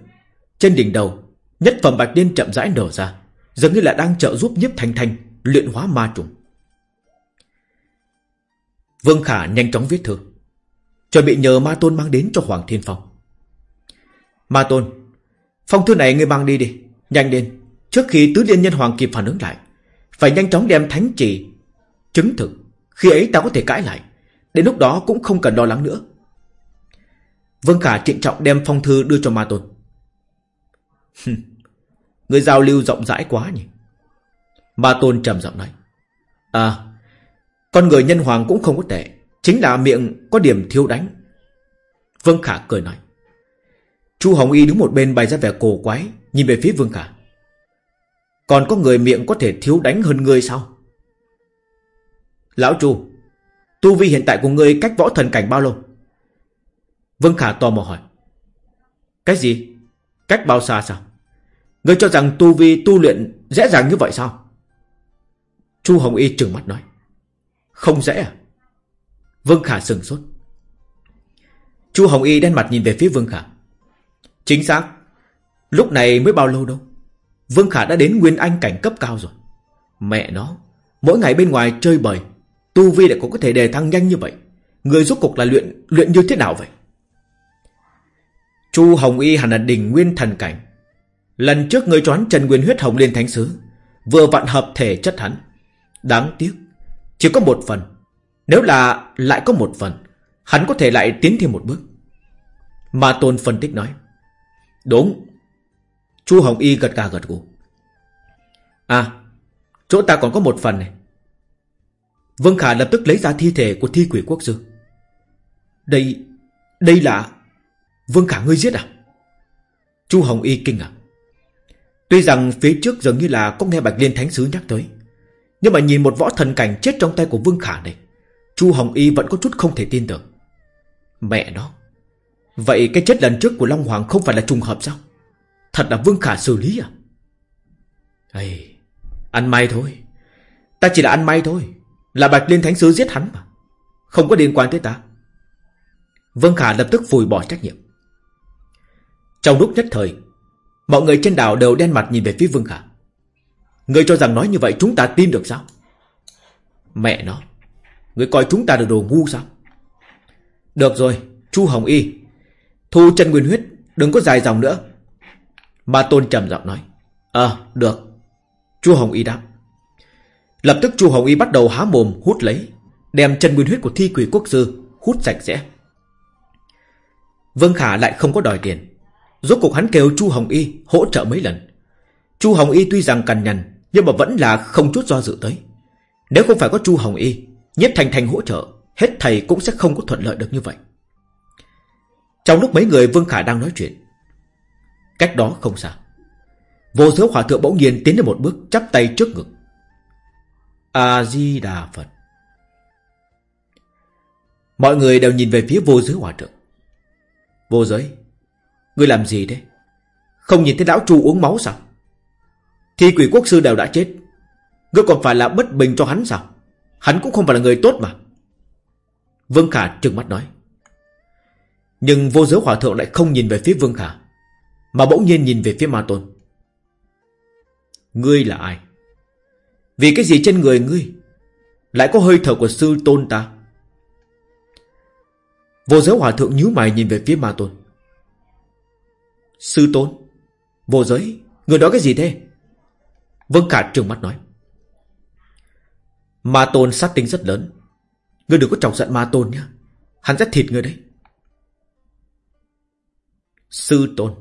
S1: Trên đỉnh đầu, Nhất phẩm bạch liên chậm rãi nở ra, Dường như là đang trợ giúp nhiếp thanh thanh Luyện hóa ma trùng. Vương Khả nhanh chóng viết thư, Chuẩn bị nhờ Ma Tôn mang đến cho Hoàng Thiên Phong. Ma Tôn, Phong thư này ngươi mang đi đi, Nhanh lên. Trước khi Tứ Liên Nhân Hoàng kịp phản ứng lại, Phải nhanh chóng đem thánh chỉ Chứng thực. Khi ấy ta có thể cãi lại, Đến lúc đó cũng không cần lo lắng nữa. Vương Khả trịnh trọng đem phong thư đưa cho Ma Tôn. Người giao lưu rộng rãi quá nhỉ? Ma Tôn trầm giọng nói. À Con người nhân hoàng cũng không có tệ, Chính là miệng có điểm thiếu đánh. Vương Khả cười nói. Chu Hồng Y đứng một bên bày ra vẻ cổ quái, Nhìn về phía Vương Khả. Còn có người miệng có thể thiếu đánh hơn ngươi sao? Lão Chu, Tu vi hiện tại của ngươi cách võ thần cảnh bao lâu? Vương Khả tò mò hỏi. Cái gì? Cách bao xa sao? Ngươi cho rằng tu vi tu luyện dễ dàng như vậy sao? Chu Hồng Y trừng mắt nói. Không dễ à? Vương Khả sừng sốt. Chu Hồng Y đen mặt nhìn về phía Vương Khả. Chính xác. Lúc này mới bao lâu đâu? Vương Khả đã đến nguyên anh cảnh cấp cao rồi. Mẹ nó. Mỗi ngày bên ngoài chơi bời. Tu Vi lại cũng có thể đề thăng nhanh như vậy. Người rốt cục là luyện luyện như thế nào vậy? Chu Hồng Y hẳn là đỉnh nguyên thần cảnh. Lần trước người choán Trần Nguyên huyết hồng lên thánh sứ, Vừa vặn hợp thể chất hắn. Đáng tiếc, Chỉ có một phần. Nếu là lại có một phần, Hắn có thể lại tiến thêm một bước. Mà Tôn phân tích nói, Đúng. Chu Hồng Y gật gà gật gù. À Chỗ ta còn có một phần này. Vương Khả lập tức lấy ra thi thể của thi quỷ quốc sư. Đây Đây là Vương Khả ngươi giết à? Chu Hồng Y kinh ngạc. Tuy rằng phía trước dường như là có nghe Bạch Liên Thánh Sứ nhắc tới Nhưng mà nhìn một võ thần cảnh chết trong tay của Vương Khả này Chu Hồng Y vẫn có chút không thể tin tưởng. Mẹ nó! Vậy cái chết lần trước của Long Hoàng không phải là trùng hợp sao? Thật là Vương Khả xử lý à? Ây, Ăn may thôi. Ta chỉ là ăn may thôi. Là Bạch Liên Thánh Sứ giết hắn mà. Không có liên quan tới ta. Vương Khả lập tức phủi bỏ trách nhiệm. Trong lúc nhất thời, Mọi người trên đảo đều đen mặt nhìn về phía Vương Khả. Người cho rằng nói như vậy chúng ta tin được sao? Mẹ nó, Người coi chúng ta là đồ ngu sao? Được rồi, Chu Hồng Y, Thu chân nguyên huyết, Đừng có dài dòng nữa. Ma Tôn trầm giọng nói. Ờ được. Chu Hồng Y đáp. Lập tức Chu Hồng Y bắt đầu há mồm hút lấy, Đem chân nguyên huyết của thi quỷ quốc sư Hút sạch sẽ. Vương Khả lại không có đòi tiền. Rốt cuộc hắn kêu Chu Hồng Y hỗ trợ mấy lần. Chu Hồng Y tuy rằng cằn nhằn, Nhưng mà vẫn là không chút do dự tới. Nếu không phải có Chu Hồng Y, Nhất Thành Thành hỗ trợ, Hết thầy cũng sẽ không có thuận lợi được như vậy. Trong lúc mấy người Vương Khả đang nói chuyện, Cách đó không xa, Vô giới hòa thượng bỗng nhiên tiến lên một bước, Chắp tay trước ngực. A-di-đà Phật. Mọi người đều nhìn về phía vô giới hòa thượng. Vô giới Ngươi làm gì thế? Không nhìn thấy lão chu uống máu sao? Thi quỷ quốc sư đều đã chết, Ngươi còn phải là bất bình cho hắn sao? Hắn cũng không phải là người tốt mà. Vương Khả trừng mắt nói. Nhưng vô giới hòa thượng lại không nhìn về phía Vương Khả, Mà bỗng nhiên nhìn về phía Ma Tôn. Ngươi là ai? Vì cái gì trên người ngươi Lại có hơi thở của sư tôn ta? Vô giới hòa thượng nhíu mày nhìn về phía Ma Tôn. Sư tôn. Vô giới Người nói cái gì thế? Vương Khả trừng mắt nói. Ma Tôn sát tính rất lớn. Ngươi đừng có chọc giận Ma Tôn nhá, Hắn rất thịt ngươi đấy. Sư Tôn.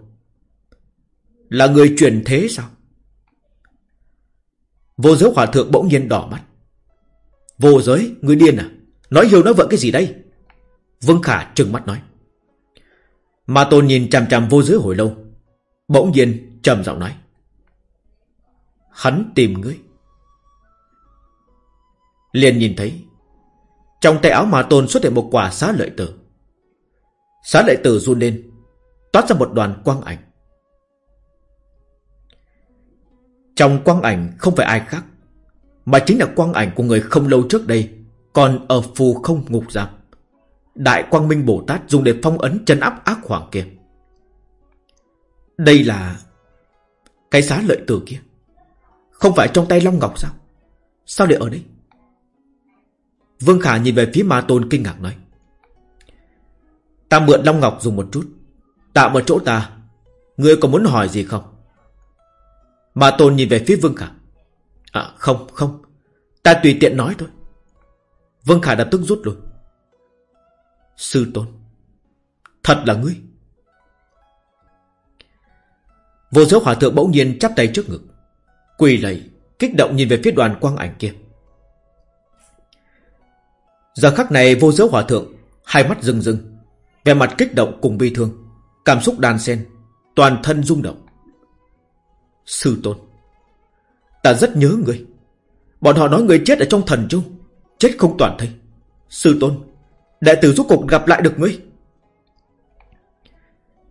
S1: Là người truyền thế sao? Vô giới hòa thượng bỗng nhiên đỏ mắt. Vô giới, người điên à? Nói hiểu nói vợ cái gì đây? Vương Khả trừng mắt nói. Ma Tôn nhìn chằm chằm vô giữ hồi lâu. Bỗng nhiên trầm giọng nói. Hắn tìm ngươi. Liền nhìn thấy. Trong tay áo Ma Tôn xuất hiện một quả xá lợi tử. Xá lợi tử run lên, toát ra một đoàn quang ảnh. Trong quang ảnh không phải ai khác, mà chính là quang ảnh của người không lâu trước đây, còn ở phù không ngục giam đại quang minh bồ tát dùng để phong ấn chân áp ác hoàng kia đây là cái xá lợi tử kia không phải trong tay long ngọc sao sao lại ở đây Vương Khả nhìn về phía Ma Tôn kinh ngạc nói. Ta mượn Long Ngọc dùng một chút. Tạm ở chỗ ta. Ngươi có muốn hỏi gì không? Ma Tôn nhìn về phía Vương Khả. À không, không. Ta tùy tiện nói thôi. Vương Khả lập tức rút lui. Sư Tôn. Thật là ngươi. Vô giới hòa thượng bỗng nhiên chắp tay trước ngực. Quỳ lạy, kích động nhìn về phía đoàn quang ảnh kia. Giờ khắc này vô giới hòa thượng Hai mắt rưng rưng Về mặt kích động cùng bi thương Cảm xúc đàn xen Toàn thân rung động Sư tôn Ta rất nhớ người Bọn họ nói người chết ở trong thần trung Chết không toàn thây Sư tôn Đệ tử rốt cuộc gặp lại được ngươi.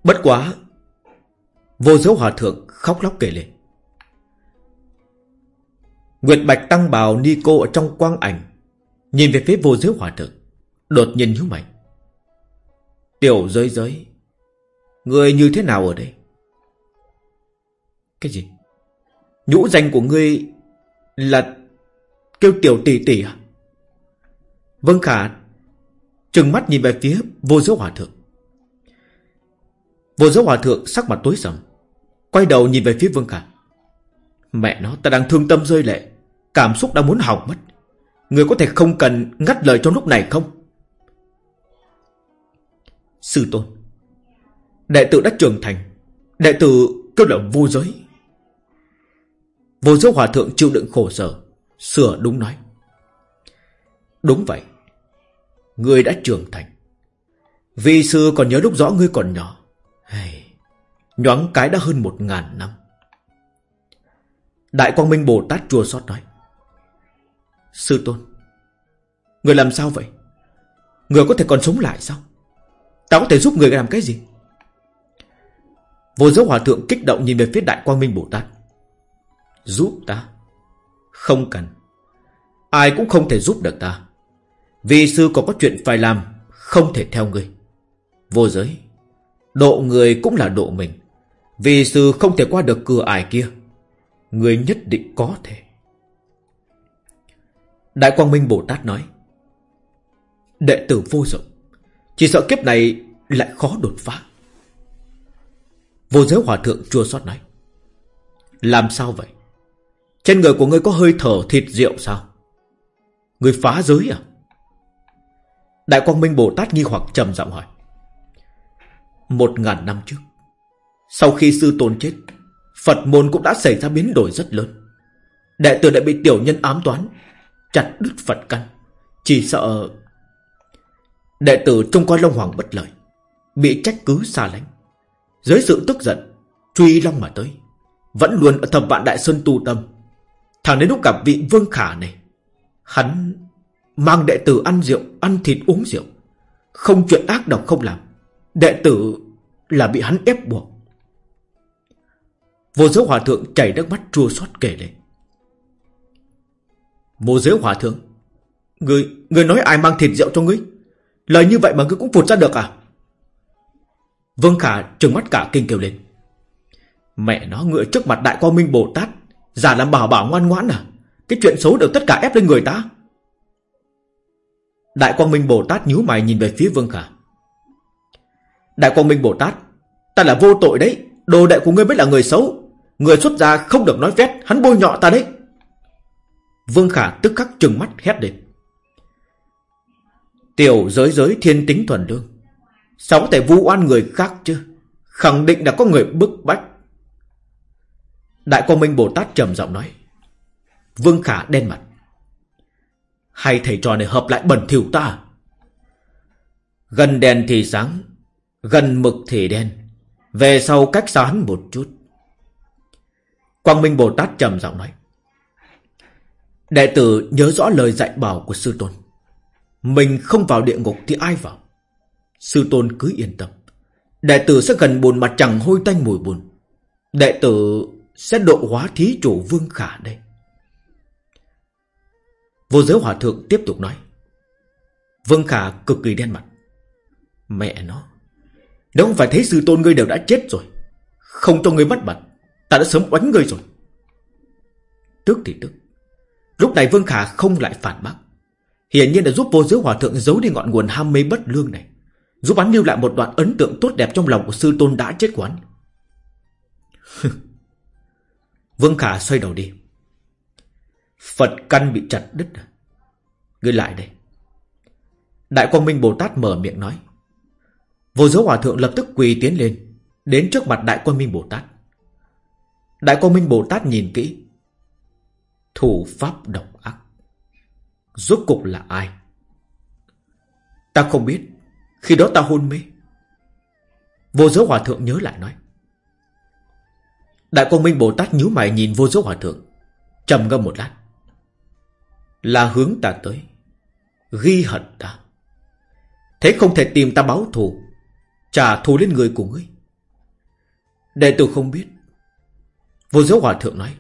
S1: Bất quá, Vô giới hòa thượng khóc lóc kể lên. Nguyệt Bạch tăng bào ni cô ở trong quang ảnh, Nhìn về phía vô giới hòa thượng, Đột nhiên nhíu mày. Tiểu giới giới Người như thế nào ở đây? Cái gì? Nhũ danh của ngươi Là Kêu tiểu tỷ tỷ à? Vân Khả Trừng mắt nhìn về phía vô giới hòa thượng. Vô giới hòa thượng sắc mặt tối sầm, Quay đầu nhìn về phía Vương Khả. Mẹ nó, ta đang thương tâm rơi lệ, Cảm xúc đã muốn hỏng mất. Người có thể không cần ngắt lời trong lúc này không? Sư tôn, Đệ tử đã trưởng thành, Đệ tử kêu là vô giới. Vô giới hòa thượng chịu đựng khổ sở, Sửa đúng nói. Đúng vậy Ngươi đã trưởng thành. Vì sư còn nhớ lúc rõ ngươi còn nhỏ. Hey, Nhoáng cái đã hơn một ngàn năm. Đại Quang Minh Bồ Tát chua xót nói. Sư tôn Người làm sao vậy? Người có thể còn sống lại sao? Ta có thể giúp người làm cái gì? Vô giới hòa thượng kích động nhìn về phía Đại Quang Minh Bồ Tát. Giúp ta? Không cần. Ai cũng không thể giúp được ta. Vì sư còn có chuyện phải làm, Không thể theo ngươi. Vô giới, Độ người cũng là độ mình. Vì sư không thể qua được cửa ải kia Người nhất định có thể. Đại Quang Minh Bồ Tát nói, Đệ tử vô dụng Chỉ sợ kiếp này lại khó đột phá. Vô giới hòa thượng chua xót nói, Làm sao vậy? Trên người của ngươi có hơi thở thịt rượu sao? Ngươi phá giới à? Đại Quang Minh Bồ Tát nghi hoặc trầm giọng hỏi. Một ngàn năm trước, Sau khi sư tôn chết, Phật môn cũng đã xảy ra biến đổi rất lớn. Đệ tử đã bị tiểu nhân ám toán, Chặt đứt Phật căn. Chỉ sợ Đệ tử trông coi Long Hoàng bất lợi, Bị trách cứ xa lánh. Dưới sự tức giận, Truy Long mà tới, Vẫn luôn ở thập vạn Đại Sơn tu tâm. Thằng đến lúc gặp vị Vương Khả này, Hắn mang đệ tử ăn rượu Ăn thịt uống rượu. Không chuyện ác độc không làm. Đệ tử là bị hắn ép buộc. Vô giới hòa thượng chảy nước mắt chua xót kể lên. Vô giới hòa thượng Người, người nói ai mang thịt rượu cho ngươi? Lời như vậy mà ngươi cũng phụt ra được à? Vương Khả trừng mắt cả kinh kêu lên. Mẹ nó ngựa trước mặt Đại Quang Minh Bồ Tát Giả làm bảo bảo ngoan ngoãn à? Cái chuyện xấu đều tất cả ép lên người ta. Đại Quang Minh Bồ Tát nhíu mày nhìn về phía Vương Khả. Đại Quang Minh Bồ Tát Ta là vô tội đấy. Đồ đệ của ngươi biết là người xấu. Người xuất gia không được nói vét, Hắn bôi nhọ ta đấy. Vương Khả tức khắc trừng mắt hét lên. Tiểu giới giới thiên tính thuần lương. Sao có thể vu oan người khác chứ? Khẳng định là có người bức bách. Đại Quang Minh Bồ Tát trầm giọng nói. Vương Khả đen mặt. Hay thầy trò này hợp lại bẩn thỉu ta. Gần đèn thì sáng, Gần mực thì đen. Về sau cách xa hắn một chút. Quang Minh Bồ Tát trầm giọng nói, Đệ tử nhớ rõ lời dạy bảo của sư tôn. Mình không vào địa ngục thì ai vào? Sư tôn cứ yên tâm. Đệ tử sẽ gần buồn mà chẳng hôi tanh mùi buồn Đệ tử sẽ độ hóa thí chủ vương khả đây. Vô giới hòa thượng tiếp tục nói. Vương khả cực kỳ đen mặt. Mẹ nó, Nếu không phải thấy sư tôn ngươi đều đã chết rồi, Không cho ngươi mất mặt Ta đã sớm oánh ngươi rồi. Tức thì tức. Lúc này Vương Khả không lại phản bác. Hiển nhiên là giúp vô giới hòa thượng giấu đi ngọn nguồn ham mê bất lương này, Giúp hắn lưu lại một đoạn ấn tượng tốt đẹp trong lòng của sư tôn đã chết quán. <laughs> Vương Khả xoay đầu đi. Phật căn bị chặt đứt. Ngươi lại đây. Đại Quang Minh Bồ Tát mở miệng nói. Vô giới hòa thượng lập tức quỳ tiến lên, Đến trước mặt Đại Quang Minh Bồ Tát. Đại Quang Minh Bồ Tát nhìn kỹ. Thủ pháp độc ác. Rốt cục là ai? Ta không biết. Khi đó ta hôn mê. Vô giới hòa thượng nhớ lại nói. Đại quang minh Bồ Tát nhíu mày nhìn vô giới hòa thượng. Trầm ngâm một lát. Là hướng ta tới. Ghi hận ta. Thế không thể tìm ta báo thù, Trả thù lên người của ngươi. Đệ tử không biết. Vô giới hòa thượng nói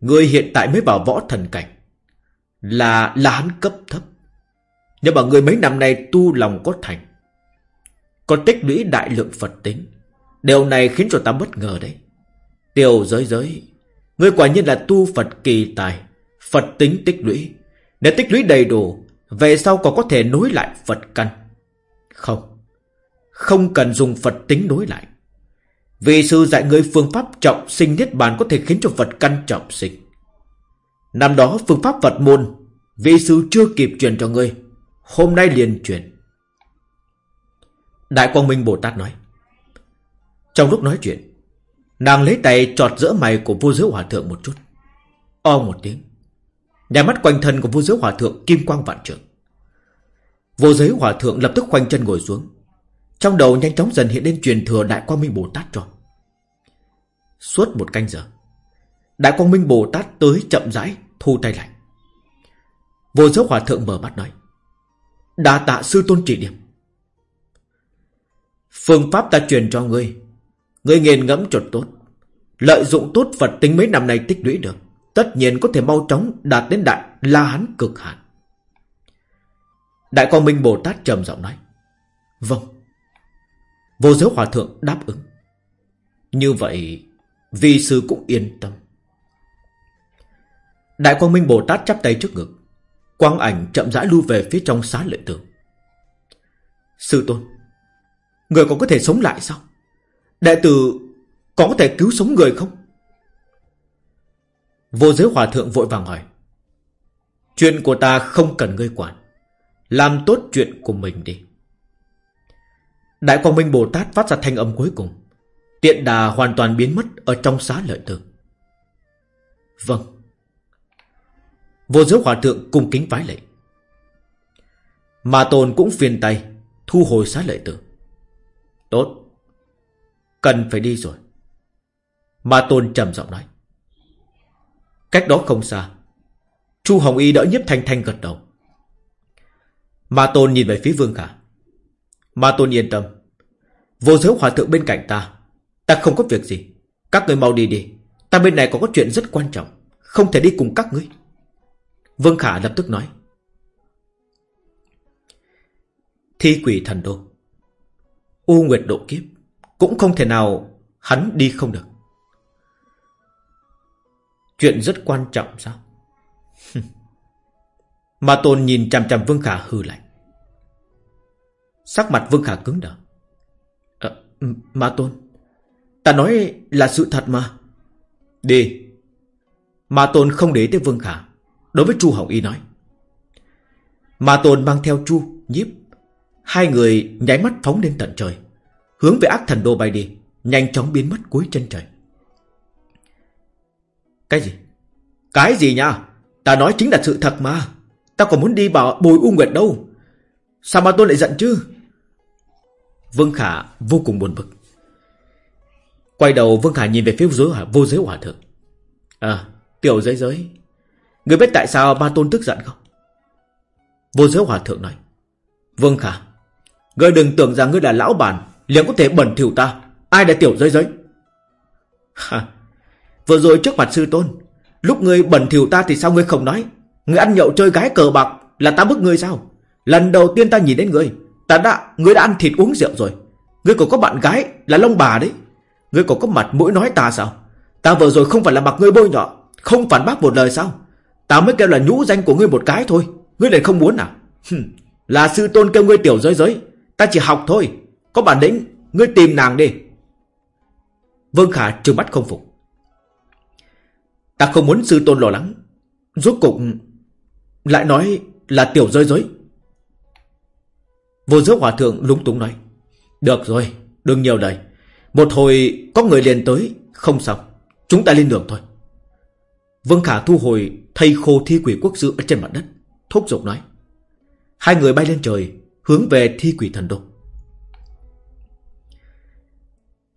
S1: Ngươi hiện tại mới vào võ thần cảnh, Là là hắn cấp thấp. Nhưng mà người mấy năm nay tu lòng có thành Còn tích lũy đại lượng Phật tính, Điều này khiến cho ta bất ngờ đấy. Tiểu giới giới, Ngươi quả nhiên là tu Phật kỳ tài Phật tính tích lũy Nếu tích lũy đầy đủ Về sau còn có thể nối lại Phật căn Không Không cần dùng Phật tính nối lại vì sư dạy ngươi phương pháp trọng sinh niết bàn có thể khiến cho Phật căn trọng sinh. Năm đó phương pháp Phật môn, vị sư chưa kịp truyền cho ngươi, hôm nay liền truyền. Đại Quang Minh Bồ Tát nói. Trong lúc nói chuyện, nàng lấy tay trọt giữa mày của vô giới hòa thượng một chút. O một tiếng. Nhà mắt quanh thân của vô giới hòa thượng kim quang vạn trượng. Vô giới hòa thượng lập tức khoanh chân ngồi xuống. Trong đầu nhanh chóng dần hiện lên truyền thừa Đại Quang Minh Bồ Tát cho. Suốt một canh giờ. Đại Quang Minh Bồ Tát tới chậm rãi, thu tay lại. Vô giới hòa thượng mở mắt nói. Đà tạ sư tôn chỉ điểm. Phương pháp ta truyền cho ngươi. Ngươi nghiền ngẫm chuẩn tốt. Lợi dụng tốt Phật tính mấy năm nay tích lũy được. Tất nhiên có thể mau chóng đạt đến đại la hán cực hạn. Đại Quang Minh Bồ Tát trầm giọng nói. Vâng. Vô giới hòa thượng đáp ứng. Như vậy, vi sư cũng yên tâm. Đại Quang Minh Bồ Tát chắp tay trước ngực. Quang ảnh chậm rãi lưu về phía trong xá lợi tường. Sư tôn, người còn có thể sống lại sao? Đệ tử có thể cứu sống người không? Vô giới hòa thượng vội vàng hỏi. Chuyện của ta không cần ngươi quản. Làm tốt chuyện của mình đi. Đại Quang Minh Bồ Tát phát ra thanh âm cuối cùng. Tiện đà hoàn toàn biến mất ở trong xá lợi tử. Vâng. Vô giới hòa thượng cung kính vái lệ. Mà tồn cũng phiền tay thu hồi xá lợi tử. Tốt. Cần phải đi rồi. Mà tôn trầm giọng nói. Cách đó không xa. Chu Hồng Y đỡ nhiếp thanh thanh gật đầu. Ma Tôn nhìn về phía Vương Khả. Ma Tôn yên tâm. Vô giới hòa thượng bên cạnh ta. Ta không có việc gì. Các người mau đi đi. Ta bên này có có chuyện rất quan trọng. Không thể đi cùng các ngươi. Vương Khả lập tức nói. Thi quỷ thần đô. U Nguyệt độ kiếp. Cũng không thể nào hắn đi không được. Chuyện rất quan trọng sao? <laughs> Ma Tôn nhìn chằm chằm Vương Khả hư lạnh. Sắc mặt Vương Khả cứng đờ. Ờ, à, Ma Tôn, ta nói là sự thật mà. Đi. Ma Tôn không để tới Vương Khả. Đối với Chu Hồng Y nói. Ma Tôn mang theo Chu, nhiếp. Hai người nháy mắt phóng lên tận trời. Hướng về ác thần đô bay đi. Nhanh chóng biến mất cuối chân trời. Cái gì? Cái gì nha? Ta nói chính là sự thật mà. Ta còn muốn đi bảo bồi U Nguyệt đâu. Sao mà tôi lại giận chứ? Vương Khả vô cùng buồn bực. Quay đầu Vương Khả nhìn về phía giới hỏa, vô giới hỏa thượng. À, tiểu giới giới. Người biết tại sao ba tôn tức giận không? Vô giới hỏa thượng nói. Vương Khả, ngươi đừng tưởng rằng ngươi là lão bản, liền có thể bẩn thỉu ta. Ai là tiểu giới giới? Ha, vừa rồi trước mặt sư tôn, lúc ngươi bẩn thỉu ta thì sao ngươi không nói? Ngươi ăn nhậu chơi gái cờ bạc Là ta bức ngươi sao? Lần đầu tiên ta nhìn đến ngươi Ta đã Ngươi đã ăn thịt uống rượu rồi. Ngươi còn có bạn gái Là Long bà đấy. Ngươi còn có mặt mũi nói ta sao? Ta vừa rồi không phải là mặc ngươi bôi nhọ Không phản bác một lời sao? Ta mới kêu là nhũ danh của ngươi một cái thôi Ngươi lại không muốn à? Là sư tôn kêu ngươi tiểu giới giới Ta chỉ học thôi Có bản lĩnh Ngươi tìm nàng đi. Vương Khả trừng mắt không phục. Ta không muốn sư tôn lo lắng. Rốt cục lại nói là tiểu rơi rối Vô giới hòa thượng lúng túng nói, Được rồi, Đừng nhiều lời. Một hồi có người liền tới, Không sao. Chúng ta lên đường thôi. Vương Khả thu hồi thây khô thi quỷ quốc sư ở trên mặt đất, Thúc giục nói, Hai người bay lên trời, Hướng về thi quỷ thần đô.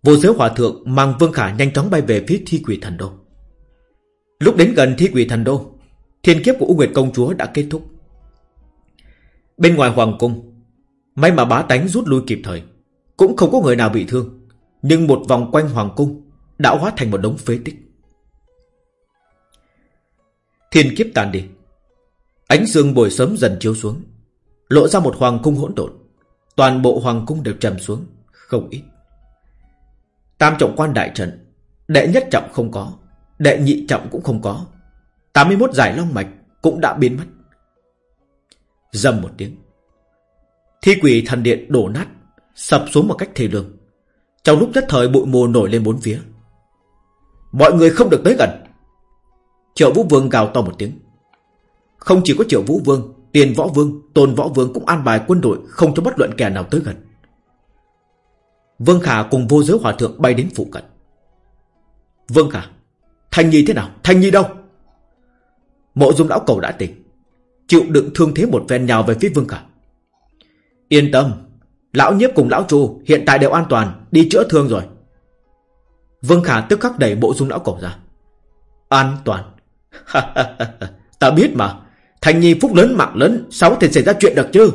S1: Vô giới hòa thượng mang Vương Khả nhanh chóng bay về phía thi quỷ thần đô. Lúc đến gần thi quỷ thần đô Thiên kiếp của U Nguyệt Công Chúa đã kết thúc. Bên ngoài Hoàng Cung, may mà bá tánh rút lui kịp thời. Cũng không có người nào bị thương. Nhưng một vòng quanh Hoàng Cung đã hóa thành một đống phế tích. Thiên kiếp tàn đi. Ánh dương buổi sớm dần chiếu xuống. Lộ ra một Hoàng Cung hỗn độn. Toàn bộ Hoàng Cung đều trầm xuống. Không ít. Tam trọng quan đại trận. Đệ nhất trọng không có. Đệ nhị trọng cũng không có. 81 giải long mạch cũng đã biến mất. Dầm một tiếng. Thi quỷ thần điện đổ nát, sập xuống một cách thề lương. Trong lúc nhất thời bụi mù nổi lên bốn phía. Mọi người không được tới gần. Triệu Vũ Vương gào to một tiếng. Không chỉ có Triệu Vũ Vương, Tiền Võ Vương, Tôn Võ Vương cũng an bài quân đội không cho bất luận kẻ nào tới gần. Vương Khả cùng vô giới hòa thượng bay đến phụ cận. Vương Khả, Thanh Nhi thế nào? Thanh Nhi đâu? Mộ dung lão cầu đã tỉnh, Chịu đựng thương thế một ven nhào về phía Vương Khả. Yên tâm, Lão nhiếp cùng lão chu hiện tại đều an toàn, Đi chữa thương rồi. Vương Khả tức khắc đẩy mộ dung lão cầu ra. An toàn. <laughs> Ta biết mà Thành nhi phúc lớn mạng lớn, Sao có thể xảy ra chuyện được chứ?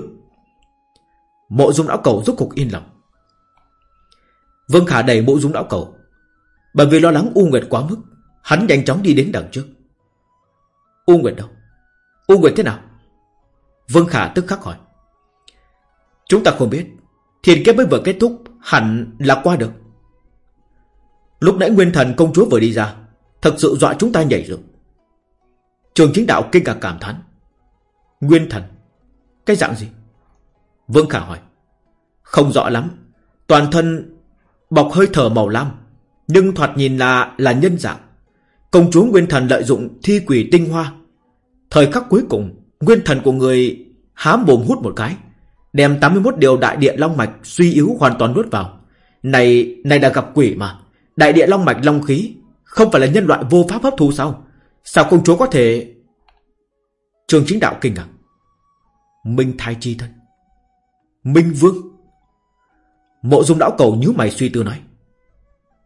S1: Mộ dung lão cầu rút cục yên lòng. Vương Khả đẩy mộ dung lão cầu. Bởi vì lo lắng U Nguyệt quá mức Hắn nhanh chóng đi đến đằng trước. U Nguyệt đâu? U Nguyệt thế nào? Vương Khả tức khắc hỏi. Chúng ta không biết. Thiền kiếp mới vừa kết thúc, Hẳn là qua được. Lúc nãy Nguyên Thần công chúa vừa đi ra, Thật sự dọa chúng ta nhảy dựng. Trường chính đạo kinh ngạc cảm thán. Nguyên Thần, Cái dạng gì? Vương Khả hỏi. Không rõ lắm. Toàn thân bọc hơi thở màu lam, Nhưng thoạt nhìn là là nhân dạng. Công chúa Nguyên Thần lợi dụng thi quỷ tinh hoa. Thời khắc cuối cùng Nguyên thần của người há mồm hút một cái Đem 81 điều đại địa long mạch suy yếu hoàn toàn nuốt vào. Này, này đã gặp quỷ mà. Đại địa long mạch long khí Không phải là nhân loại vô pháp hấp thu sao? Sao công chúa có thể Trường chính đạo kinh ngạc Minh thai chi thân Minh vương. Mộ dung đảo cầu nhíu mày suy tư nói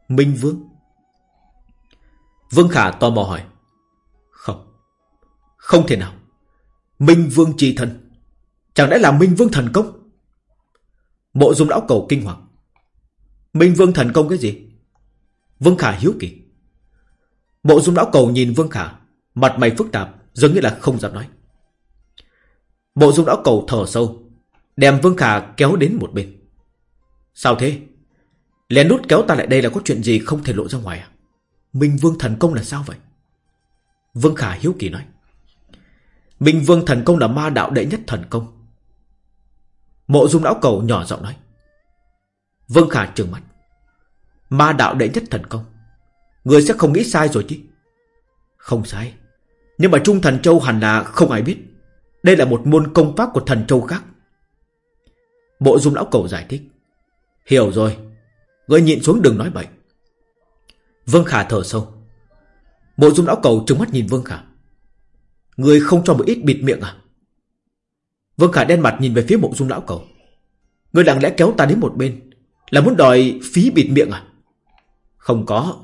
S1: Minh vương Vương Khả tò mò hỏi. Không Không thể nào. Minh vương trì thần, Chẳng lẽ là Minh vương thần công? Mộ dung lão cầu kinh hoàng. Minh vương thần công cái gì? Vương Khả hiếu kỳ. Mộ dung lão cầu nhìn Vương Khả Mặt mày phức tạp Giống như là không dám nói. Mộ dung lão cầu thở sâu Đem Vương Khả kéo đến một bên. Sao thế? Lén nút kéo ta lại đây là có chuyện gì không thể lộ ra ngoài à? Minh Vương thần công là sao vậy? Vương Khả hiếu kỳ nói. Minh Vương thần công là ma đạo đệ nhất thần công. Mộ dung lão cầu nhỏ giọng nói. Vương Khả trừng mắt. Ma đạo đệ nhất thần công. Người sẽ không nghĩ sai rồi chứ? Không sai. Nhưng mà Trung Thần Châu hẳn là không ai biết. Đây là một môn công pháp của thần châu khác. Mộ dung lão cầu giải thích. Hiểu rồi. Người nhịn xuống đừng nói bậy. Vương Khả thở sâu. Mộ dung lão cầu trừng mắt nhìn Vương Khả. Người không cho một ít bịt miệng à? Vương Khả đen mặt nhìn về phía mộ dung lão cầu. Người lặng lẽ kéo ta đến một bên. Là muốn đòi phí bịt miệng à? Không có.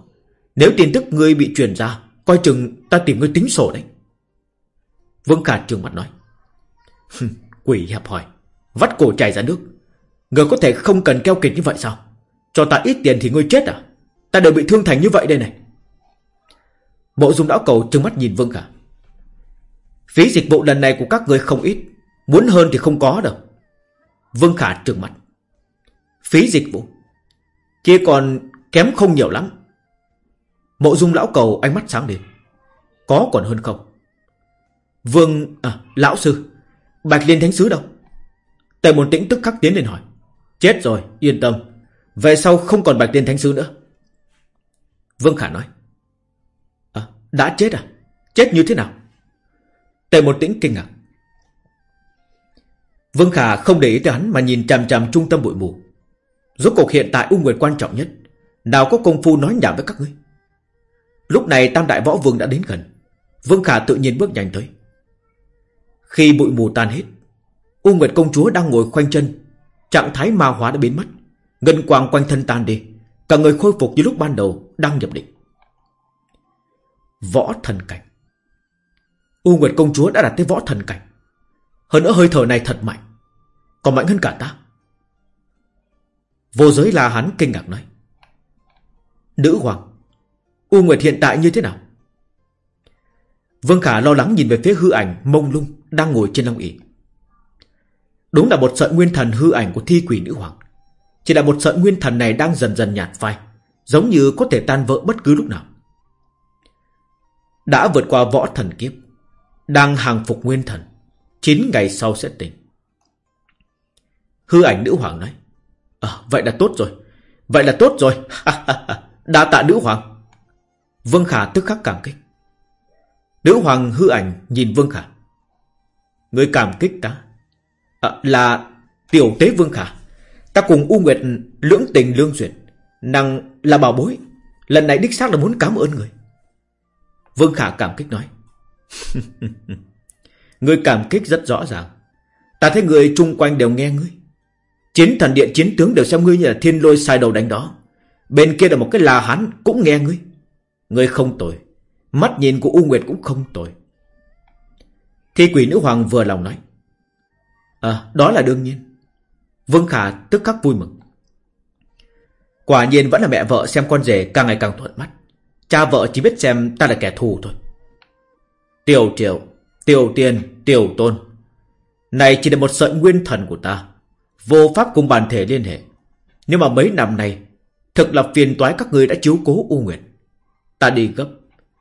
S1: Nếu tin tức ngươi bị truyền ra, Coi chừng ta tìm ngươi tính sổ đấy. Vương Khả trường mặt nói. Quỷ hẹp hỏi Vắt cổ chảy ra nước. Người có thể không cần keo kịch như vậy sao? Cho ta ít tiền thì ngươi chết à? Ta đều bị thương thành như vậy đây này. Mộ dung lão cầu trừng mắt nhìn Vương Khả. Phí dịch vụ lần này của các người không ít, Muốn hơn thì không có đâu. Vương Khả trừng mặt Phí dịch vụ? Kia còn kém không nhiều lắm. Mộ dung lão cầu ánh mắt sáng lên. Có còn hơn không? Vương À lão sư, Bạch Liên Thánh Sứ đâu? Tề Môn Tĩnh tức khắc tiến lên hỏi. Chết rồi, yên tâm. Về sau không còn Bạch Liên Thánh Sứ nữa. Vương Khả nói. À, Đã chết à? Chết như thế nào? Tề một tĩnh kinh ngạc. Vương Khả không để ý tới hắn Mà nhìn chằm chằm trung tâm bụi mù. Rốt cuộc hiện tại U Nguyệt quan trọng nhất Nào có công phu nói nhảm với các ngươi? Lúc này Tam Đại Võ Vương đã đến gần. Vương Khả tự nhiên bước nhanh tới. Khi bụi mù tan hết U Nguyệt công chúa đang ngồi khoanh chân Trạng thái ma hóa đã biến mất Ngân quang quanh thân tan đi. Cả người khôi phục như lúc ban đầu, Đang nhập định. Võ thần cảnh. U Nguyệt công chúa đã đạt tới võ thần cảnh. Hơn nữa hơi thở này thật mạnh. Còn mạnh hơn cả ta. Vô giới là hắn kinh ngạc nói. Nữ hoàng, U Nguyệt hiện tại như thế nào? Vương Khả lo lắng nhìn về phía hư ảnh Mông lung đang ngồi trên long ỷ. Đúng là một sợi nguyên thần hư ảnh của thi quỷ nữ hoàng. Chỉ là một sợi nguyên thần này đang dần dần nhạt phai Giống như có thể tan vỡ bất cứ lúc nào. Đã vượt qua võ thần kiếp đang hàng phục nguyên thần chín ngày sau sẽ tỉnh. Hư ảnh nữ hoàng nói à, Vậy là tốt rồi Vậy là tốt rồi. <laughs> Đã tạ nữ hoàng. Vương Khả tức khắc cảm kích. Nữ hoàng hư ảnh nhìn Vương Khả. Người cảm kích ta? À, Là tiểu tế Vương Khả. Ta cùng U Nguyệt lưỡng tình lương duyệt nàng là bảo bối Lần này đích xác là muốn cảm ơn người Vương Khả cảm kích nói <laughs> người cảm kích rất rõ ràng. Ta thấy người chung quanh đều nghe ngươi. Chiến thần điện chiến tướng đều xem ngươi như là thiên lôi sai đầu đánh đó. Bên kia là một cái là hắn cũng nghe ngươi. Ngươi không tội Mắt nhìn của U Nguyệt cũng không tội Thi quỷ nữ hoàng vừa lòng nói. À, đó là đương nhiên. Vương Khả tức khắc vui mừng. Quả nhiên vẫn là mẹ vợ xem con rể càng ngày càng thuận mắt. Cha vợ chỉ biết xem ta là kẻ thù thôi. Tiểu triệu, Tiểu tiền, tiểu tôn Này chỉ là một sợi nguyên thần của ta Vô pháp cùng bản thể liên hệ Nhưng mà mấy năm nay Thực là phiền toái các ngươi đã chiếu cố U Nguyệt Ta đi gấp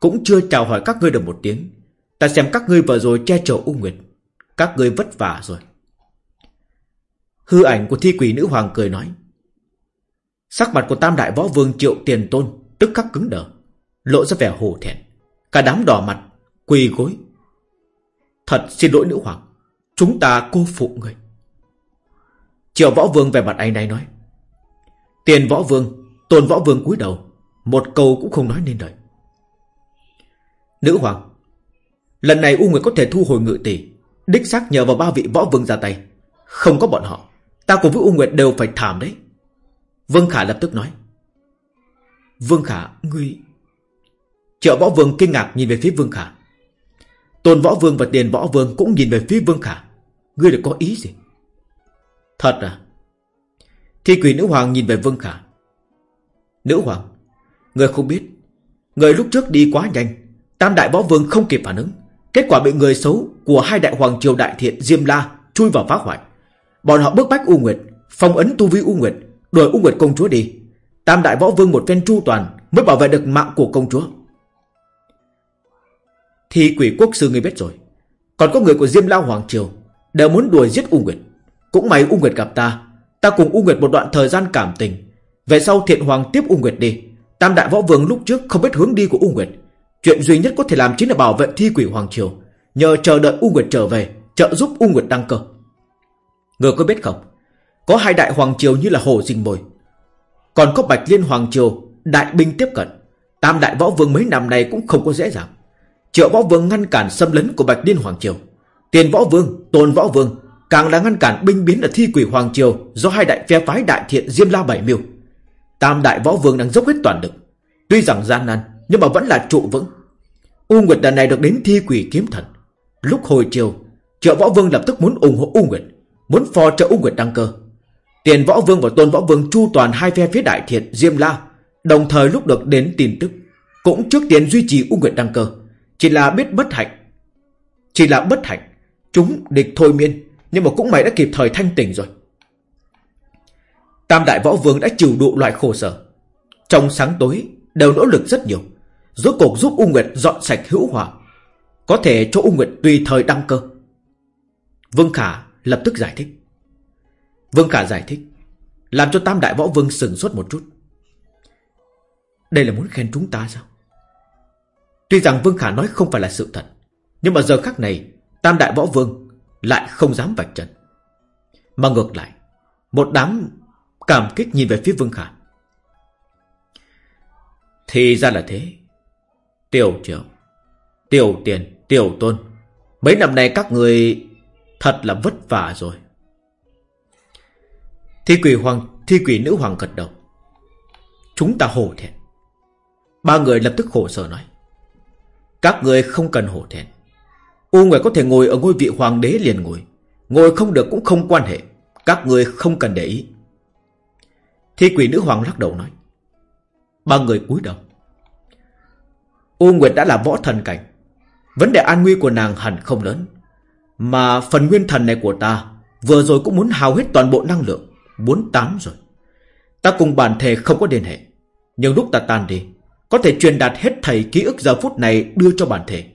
S1: Cũng chưa chào hỏi các ngươi được một tiếng Ta xem các ngươi vừa rồi che chở U Nguyệt Các ngươi vất vả rồi Hư ảnh của thi quỷ nữ hoàng cười nói. Sắc mặt của tam đại võ vương triệu tiền tôn Tức khắc cứng đờ, Lộ ra vẻ hổ thẹn. Cả đám đỏ mặt, Quỳ gối. Thật xin lỗi nữ hoàng, Chúng ta cô phụ người. Triệu võ vương về mặt anh này nói. Tiền võ vương, Tôn võ vương cúi đầu, Một câu cũng không nói nên lời. Nữ hoàng, Lần này U Nguyệt có thể thu hồi ngự tỷ, Đích xác nhờ vào ba vị võ vương ra tay, Không có bọn họ. Ta cùng với U Nguyệt đều phải thảm đấy. Vương Khả lập tức nói. Vương Khả, ngươi... trợ võ vương kinh ngạc nhìn về phía Vương Khả. Tôn võ vương và tiền võ vương cũng nhìn về phía Vương Khả. Ngươi được có ý gì? Thật à? Thi quỷ nữ hoàng nhìn về Vương Khả. Nữ hoàng Người không biết Người lúc trước đi quá nhanh Tam đại võ vương không kịp phản ứng. Kết quả bị người xấu của hai đại hoàng triều đại thiện Diêm La chui vào phá hoại. Bọn họ bước bách U Nguyệt, Phong ấn tu vi U Nguyệt, Đuổi U Nguyệt công chúa đi. Tam đại võ vương một phen chu toàn Mới bảo vệ được mạng của công chúa. Thì quỷ quốc sư ngươi biết rồi. Còn có người của Diêm La Hoàng Triều Đều muốn đuổi giết U Nguyệt. Cũng may U Nguyệt gặp ta Ta cùng U Nguyệt một đoạn thời gian cảm tình. Về sau thiện hoàng tiếp U Nguyệt đi. Tam đại võ vương lúc trước không biết hướng đi của U Nguyệt. Chuyện duy nhất có thể làm chính là bảo vệ thi quỷ Hoàng Triều, Nhờ chờ đợi U Nguyệt trở về, Trợ giúp U Nguyệt đăng cơ. Người có biết không? Có hai đại Hoàng Triều như là Hồ rình Bồi Còn có Bạch Liên Hoàng Triều Đại binh tiếp cận. Tam đại võ vương mấy năm nay cũng không có dễ dàng. Triệu võ vương ngăn cản xâm lấn của Bạch Liên Hoàng Triều. Tiền võ vương, tôn võ vương Càng là ngăn cản binh biến ở thi quỷ Hoàng Triều Do hai đại phe phái đại thiện Diêm La Bảy Miêu. Tam đại võ vương đang dốc hết toàn lực. Tuy rằng gian nan Nhưng mà vẫn là trụ vững. U Nguyệt lần này được đến thi quỷ kiếm thần. Lúc hồi chiều Triệu võ vương lập tức muốn ủng hộ U Nguyệt. Muốn phò trợ U Nguyệt đăng cơ. Tiền võ vương và tôn võ vương chu toàn hai phe phía đại thiện, Diêm La, Đồng thời lúc được đến tin tức, Cũng trước tiên duy trì U Nguyệt đăng cơ. Chỉ là biết bất hạnh, Chỉ là bất hạnh, Chúng địch thôi miên, Nhưng mà cũng mày đã kịp thời thanh tỉnh rồi. Tam đại võ vương đã chịu đụ loại khổ sở. Trong sáng tối, Đều nỗ lực rất nhiều, Rốt cuộc giúp U Nguyệt dọn sạch hữu hỏa Có thể cho U Nguyệt tùy thời đăng cơ. Vương Khả lập tức giải thích. Vương Khả giải thích, Làm cho Tam Đại Võ Vương sừng sốt một chút. Đây là muốn khen chúng ta sao? Tuy rằng Vương Khả nói không phải là sự thật, Nhưng mà giờ khắc này, Tam Đại Võ Vương lại không dám vạch trần. Mà ngược lại, Một đám cảm kích nhìn về phía Vương Khả. Thì ra là thế. Tiểu trưởng, Tiểu tiền, Tiểu tôn, Mấy năm nay các người Thật là vất vả rồi. Thi quỷ hoàng, Thi quỷ nữ hoàng gật đầu. Chúng ta hổ thẹn. Ba người lập tức khổ sở nói. Các người không cần hổ thẹn. U Nguyệt có thể ngồi ở ngôi vị hoàng đế liền ngồi. Ngồi không được cũng không quan hệ. Các người không cần để ý. Thi quỷ nữ hoàng lắc đầu nói. Ba người cúi đầu. U Nguyệt đã là võ thần cảnh. Vấn đề an nguy của nàng hẳn không lớn. Mà phần nguyên thần này của ta Vừa rồi cũng muốn hao hết toàn bộ năng lượng Muốn tán rồi. Ta cùng bản thể không có liên hệ, Nhưng lúc ta tan đi, Có thể truyền đạt hết thầy ký ức giờ phút này đưa cho bản thể.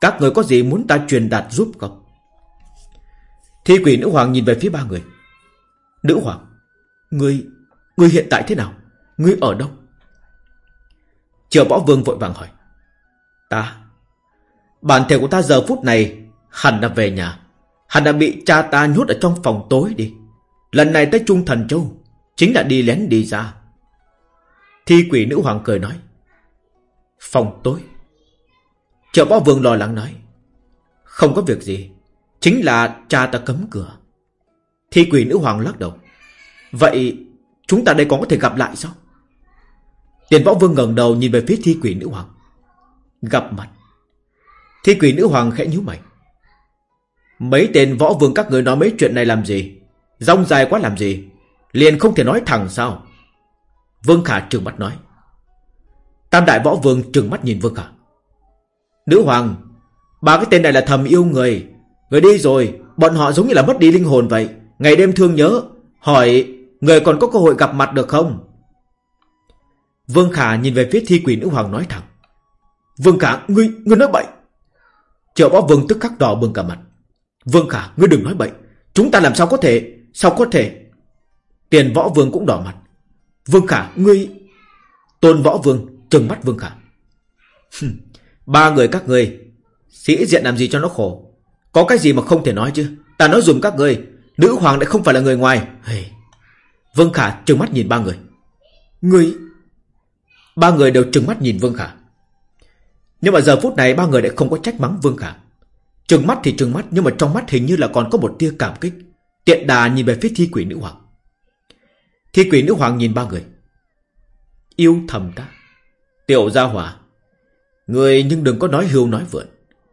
S1: Các người có gì muốn ta truyền đạt giúp không? Thi quỷ nữ hoàng nhìn về phía ba người. Nữ hoàng Ngươi Ngươi hiện tại thế nào? Ngươi ở đâu? Chờ võ vương vội vàng hỏi. Ta, Bản thể của ta giờ phút này Hắn đã về nhà. Hắn đã bị cha ta nhốt ở trong phòng tối đi. Lần này tới Trung Thần Châu, Chính là đi lén đi ra. Thi quỷ nữ hoàng cười nói, Phòng tối. Trợ võ vương lo lắng nói, Không có việc gì, Chính là cha ta cấm cửa. Thi quỷ nữ hoàng lắc đầu, Vậy chúng ta đây còn có thể gặp lại sao? Tiền võ vương ngẩng đầu nhìn về phía thi quỷ nữ hoàng, Gặp mặt. Thi quỷ nữ hoàng khẽ nhíu mày Mấy tên võ vương các người nói mấy chuyện này làm gì? Rong dài quá làm gì? Liền không thể nói thẳng sao? Vương Khả trừng mắt nói. Tam đại võ vương trừng mắt nhìn Vương Khả. Nữ hoàng
S2: Ba cái tên này là thầm yêu người. Người đi rồi Bọn họ giống như là mất đi linh hồn vậy. Ngày đêm thương nhớ Hỏi Người còn có cơ hội gặp mặt được không? Vương Khả nhìn về phía thi quỷ nữ hoàng nói thẳng. Vương Khả Ngươi, ngươi nói bậy. Triệu Võ Vương tức khắc đỏ bừng cả mặt. Vương Khả, Ngươi đừng nói bậy. Chúng ta làm sao có thể, Sao có thể? Tiền Võ Vương cũng đỏ mặt. Vương Khả, Ngươi, Tôn Võ Vương trừng mắt Vương Khả. Ba người các ngươi, Sĩ diện làm gì cho nó khổ? Có cái gì mà không thể nói chứ? Ta nói dùm các ngươi, Nữ hoàng lại không phải là người ngoài. Hey. Vương Khả trừng mắt nhìn ba người. Ngươi, Ba người đều trừng mắt nhìn Vương Khả. Nhưng mà giờ phút này ba người lại không có trách mắng Vương Khả. Trừng mắt thì trừng mắt, Nhưng mà trong mắt hình như là còn có một tia cảm kích. Tiện đà nhìn về phía thi quỷ nữ hoàng. Thi quỷ nữ hoàng nhìn ba người. Yêu thầm ta Tiểu gia hỏa, Người nhưng đừng có nói hưu nói vượn.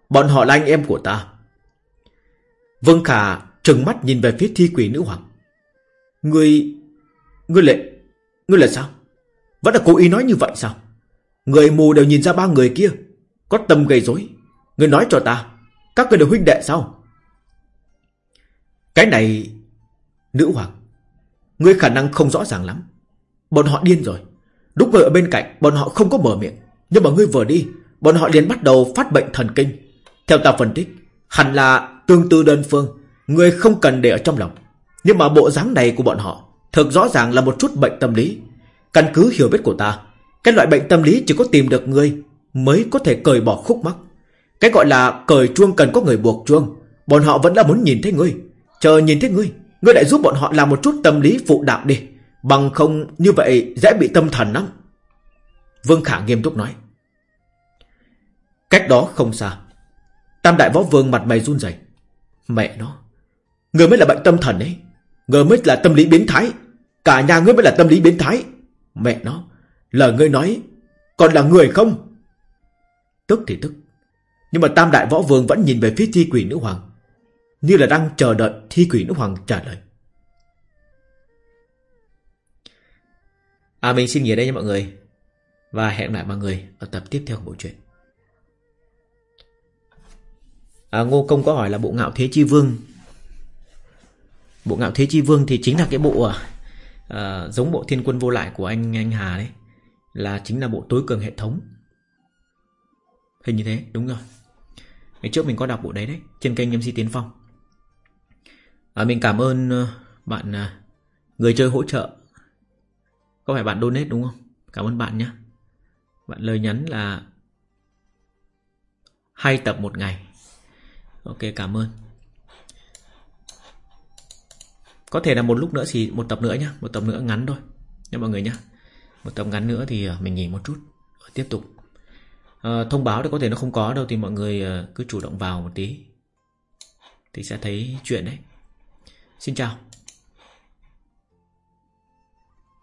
S2: Bọn họ là anh em của ta. Vương Khả trừng mắt nhìn về phía thi quỷ nữ hoàng. Người Người lệ, Người là sao? Vẫn là cố ý nói như vậy sao? Người mù đều nhìn ra ba người kia. Có tâm gây rối. Người nói cho ta. Các người đều huynh đệ sao? Cái này, Nữ hoàng, Ngươi khả năng không rõ ràng lắm. Bọn họ điên rồi. Lúc người ở bên cạnh, Bọn họ không có mở miệng. Nhưng mà ngươi vừa đi, Bọn họ liền bắt đầu phát bệnh thần kinh. Theo ta phân tích, Hẳn là tương tư đơn phương, Ngươi không cần để ở trong lòng. Nhưng mà bộ dáng này của bọn họ, Thực rõ ràng là một chút bệnh tâm lý. Căn cứ hiểu biết của ta, Cái loại bệnh tâm lý chỉ có tìm được ngươi Mới có thể cởi bỏ khúc mắc. Cái gọi là cởi chuông cần có người buộc chuông. Bọn họ vẫn là muốn nhìn thấy ngươi. Chờ nhìn thấy ngươi Ngươi lại giúp bọn họ làm một chút tâm lý phụ đạo đi. Bằng không, như vậy dễ bị tâm thần lắm. Vương Khả nghiêm túc nói. Cách đó không xa, Tam đại võ vương mặt mày run rẩy. Mẹ nó Người mới là bệnh tâm thần ấy. Người mới là tâm lý biến thái. Cả nhà ngươi mới là tâm lý biến thái. Mẹ nó, Lời ngươi nói, Còn là người không? Tức thì tức. Nhưng mà tam đại võ vương vẫn nhìn về phía thi quỷ nữ hoàng Như là đang chờ đợi thi quỷ nữ hoàng trả lời.
S1: À mình xin nghỉ đây nha mọi người Và hẹn lại mọi người ở tập tiếp theo của bộ truyện. À, Ngô Công có hỏi là bộ ngạo thế chi vương Bộ ngạo thế chi vương thì chính là cái bộ à, à, Giống bộ thiên quân vô lại của anh anh Hà đấy Là chính là bộ tối cường hệ thống. Hình như thế đúng rồi. Ngày trước mình có đọc bộ đấy đấy Trên kênh MC Tiến Phong. À, Mình cảm ơn ờ, bạn à, Người chơi hỗ trợ. Có phải bạn donate đúng không? Cảm ơn bạn nhé Bạn lời nhắn là hai tập một ngày. Ok cảm ơn. Có thể là một lúc nữa thì một tập nữa nhá Một tập nữa ngắn thôi. Nha mọi người nhá. Một tập ngắn nữa thì ờ, mình nghỉ một chút Tiếp tục à, Thông báo thì có thể nó không có đâu Thì mọi người ờ, cứ chủ động vào một tí. Thì sẽ thấy chuyện đấy. Xin chào.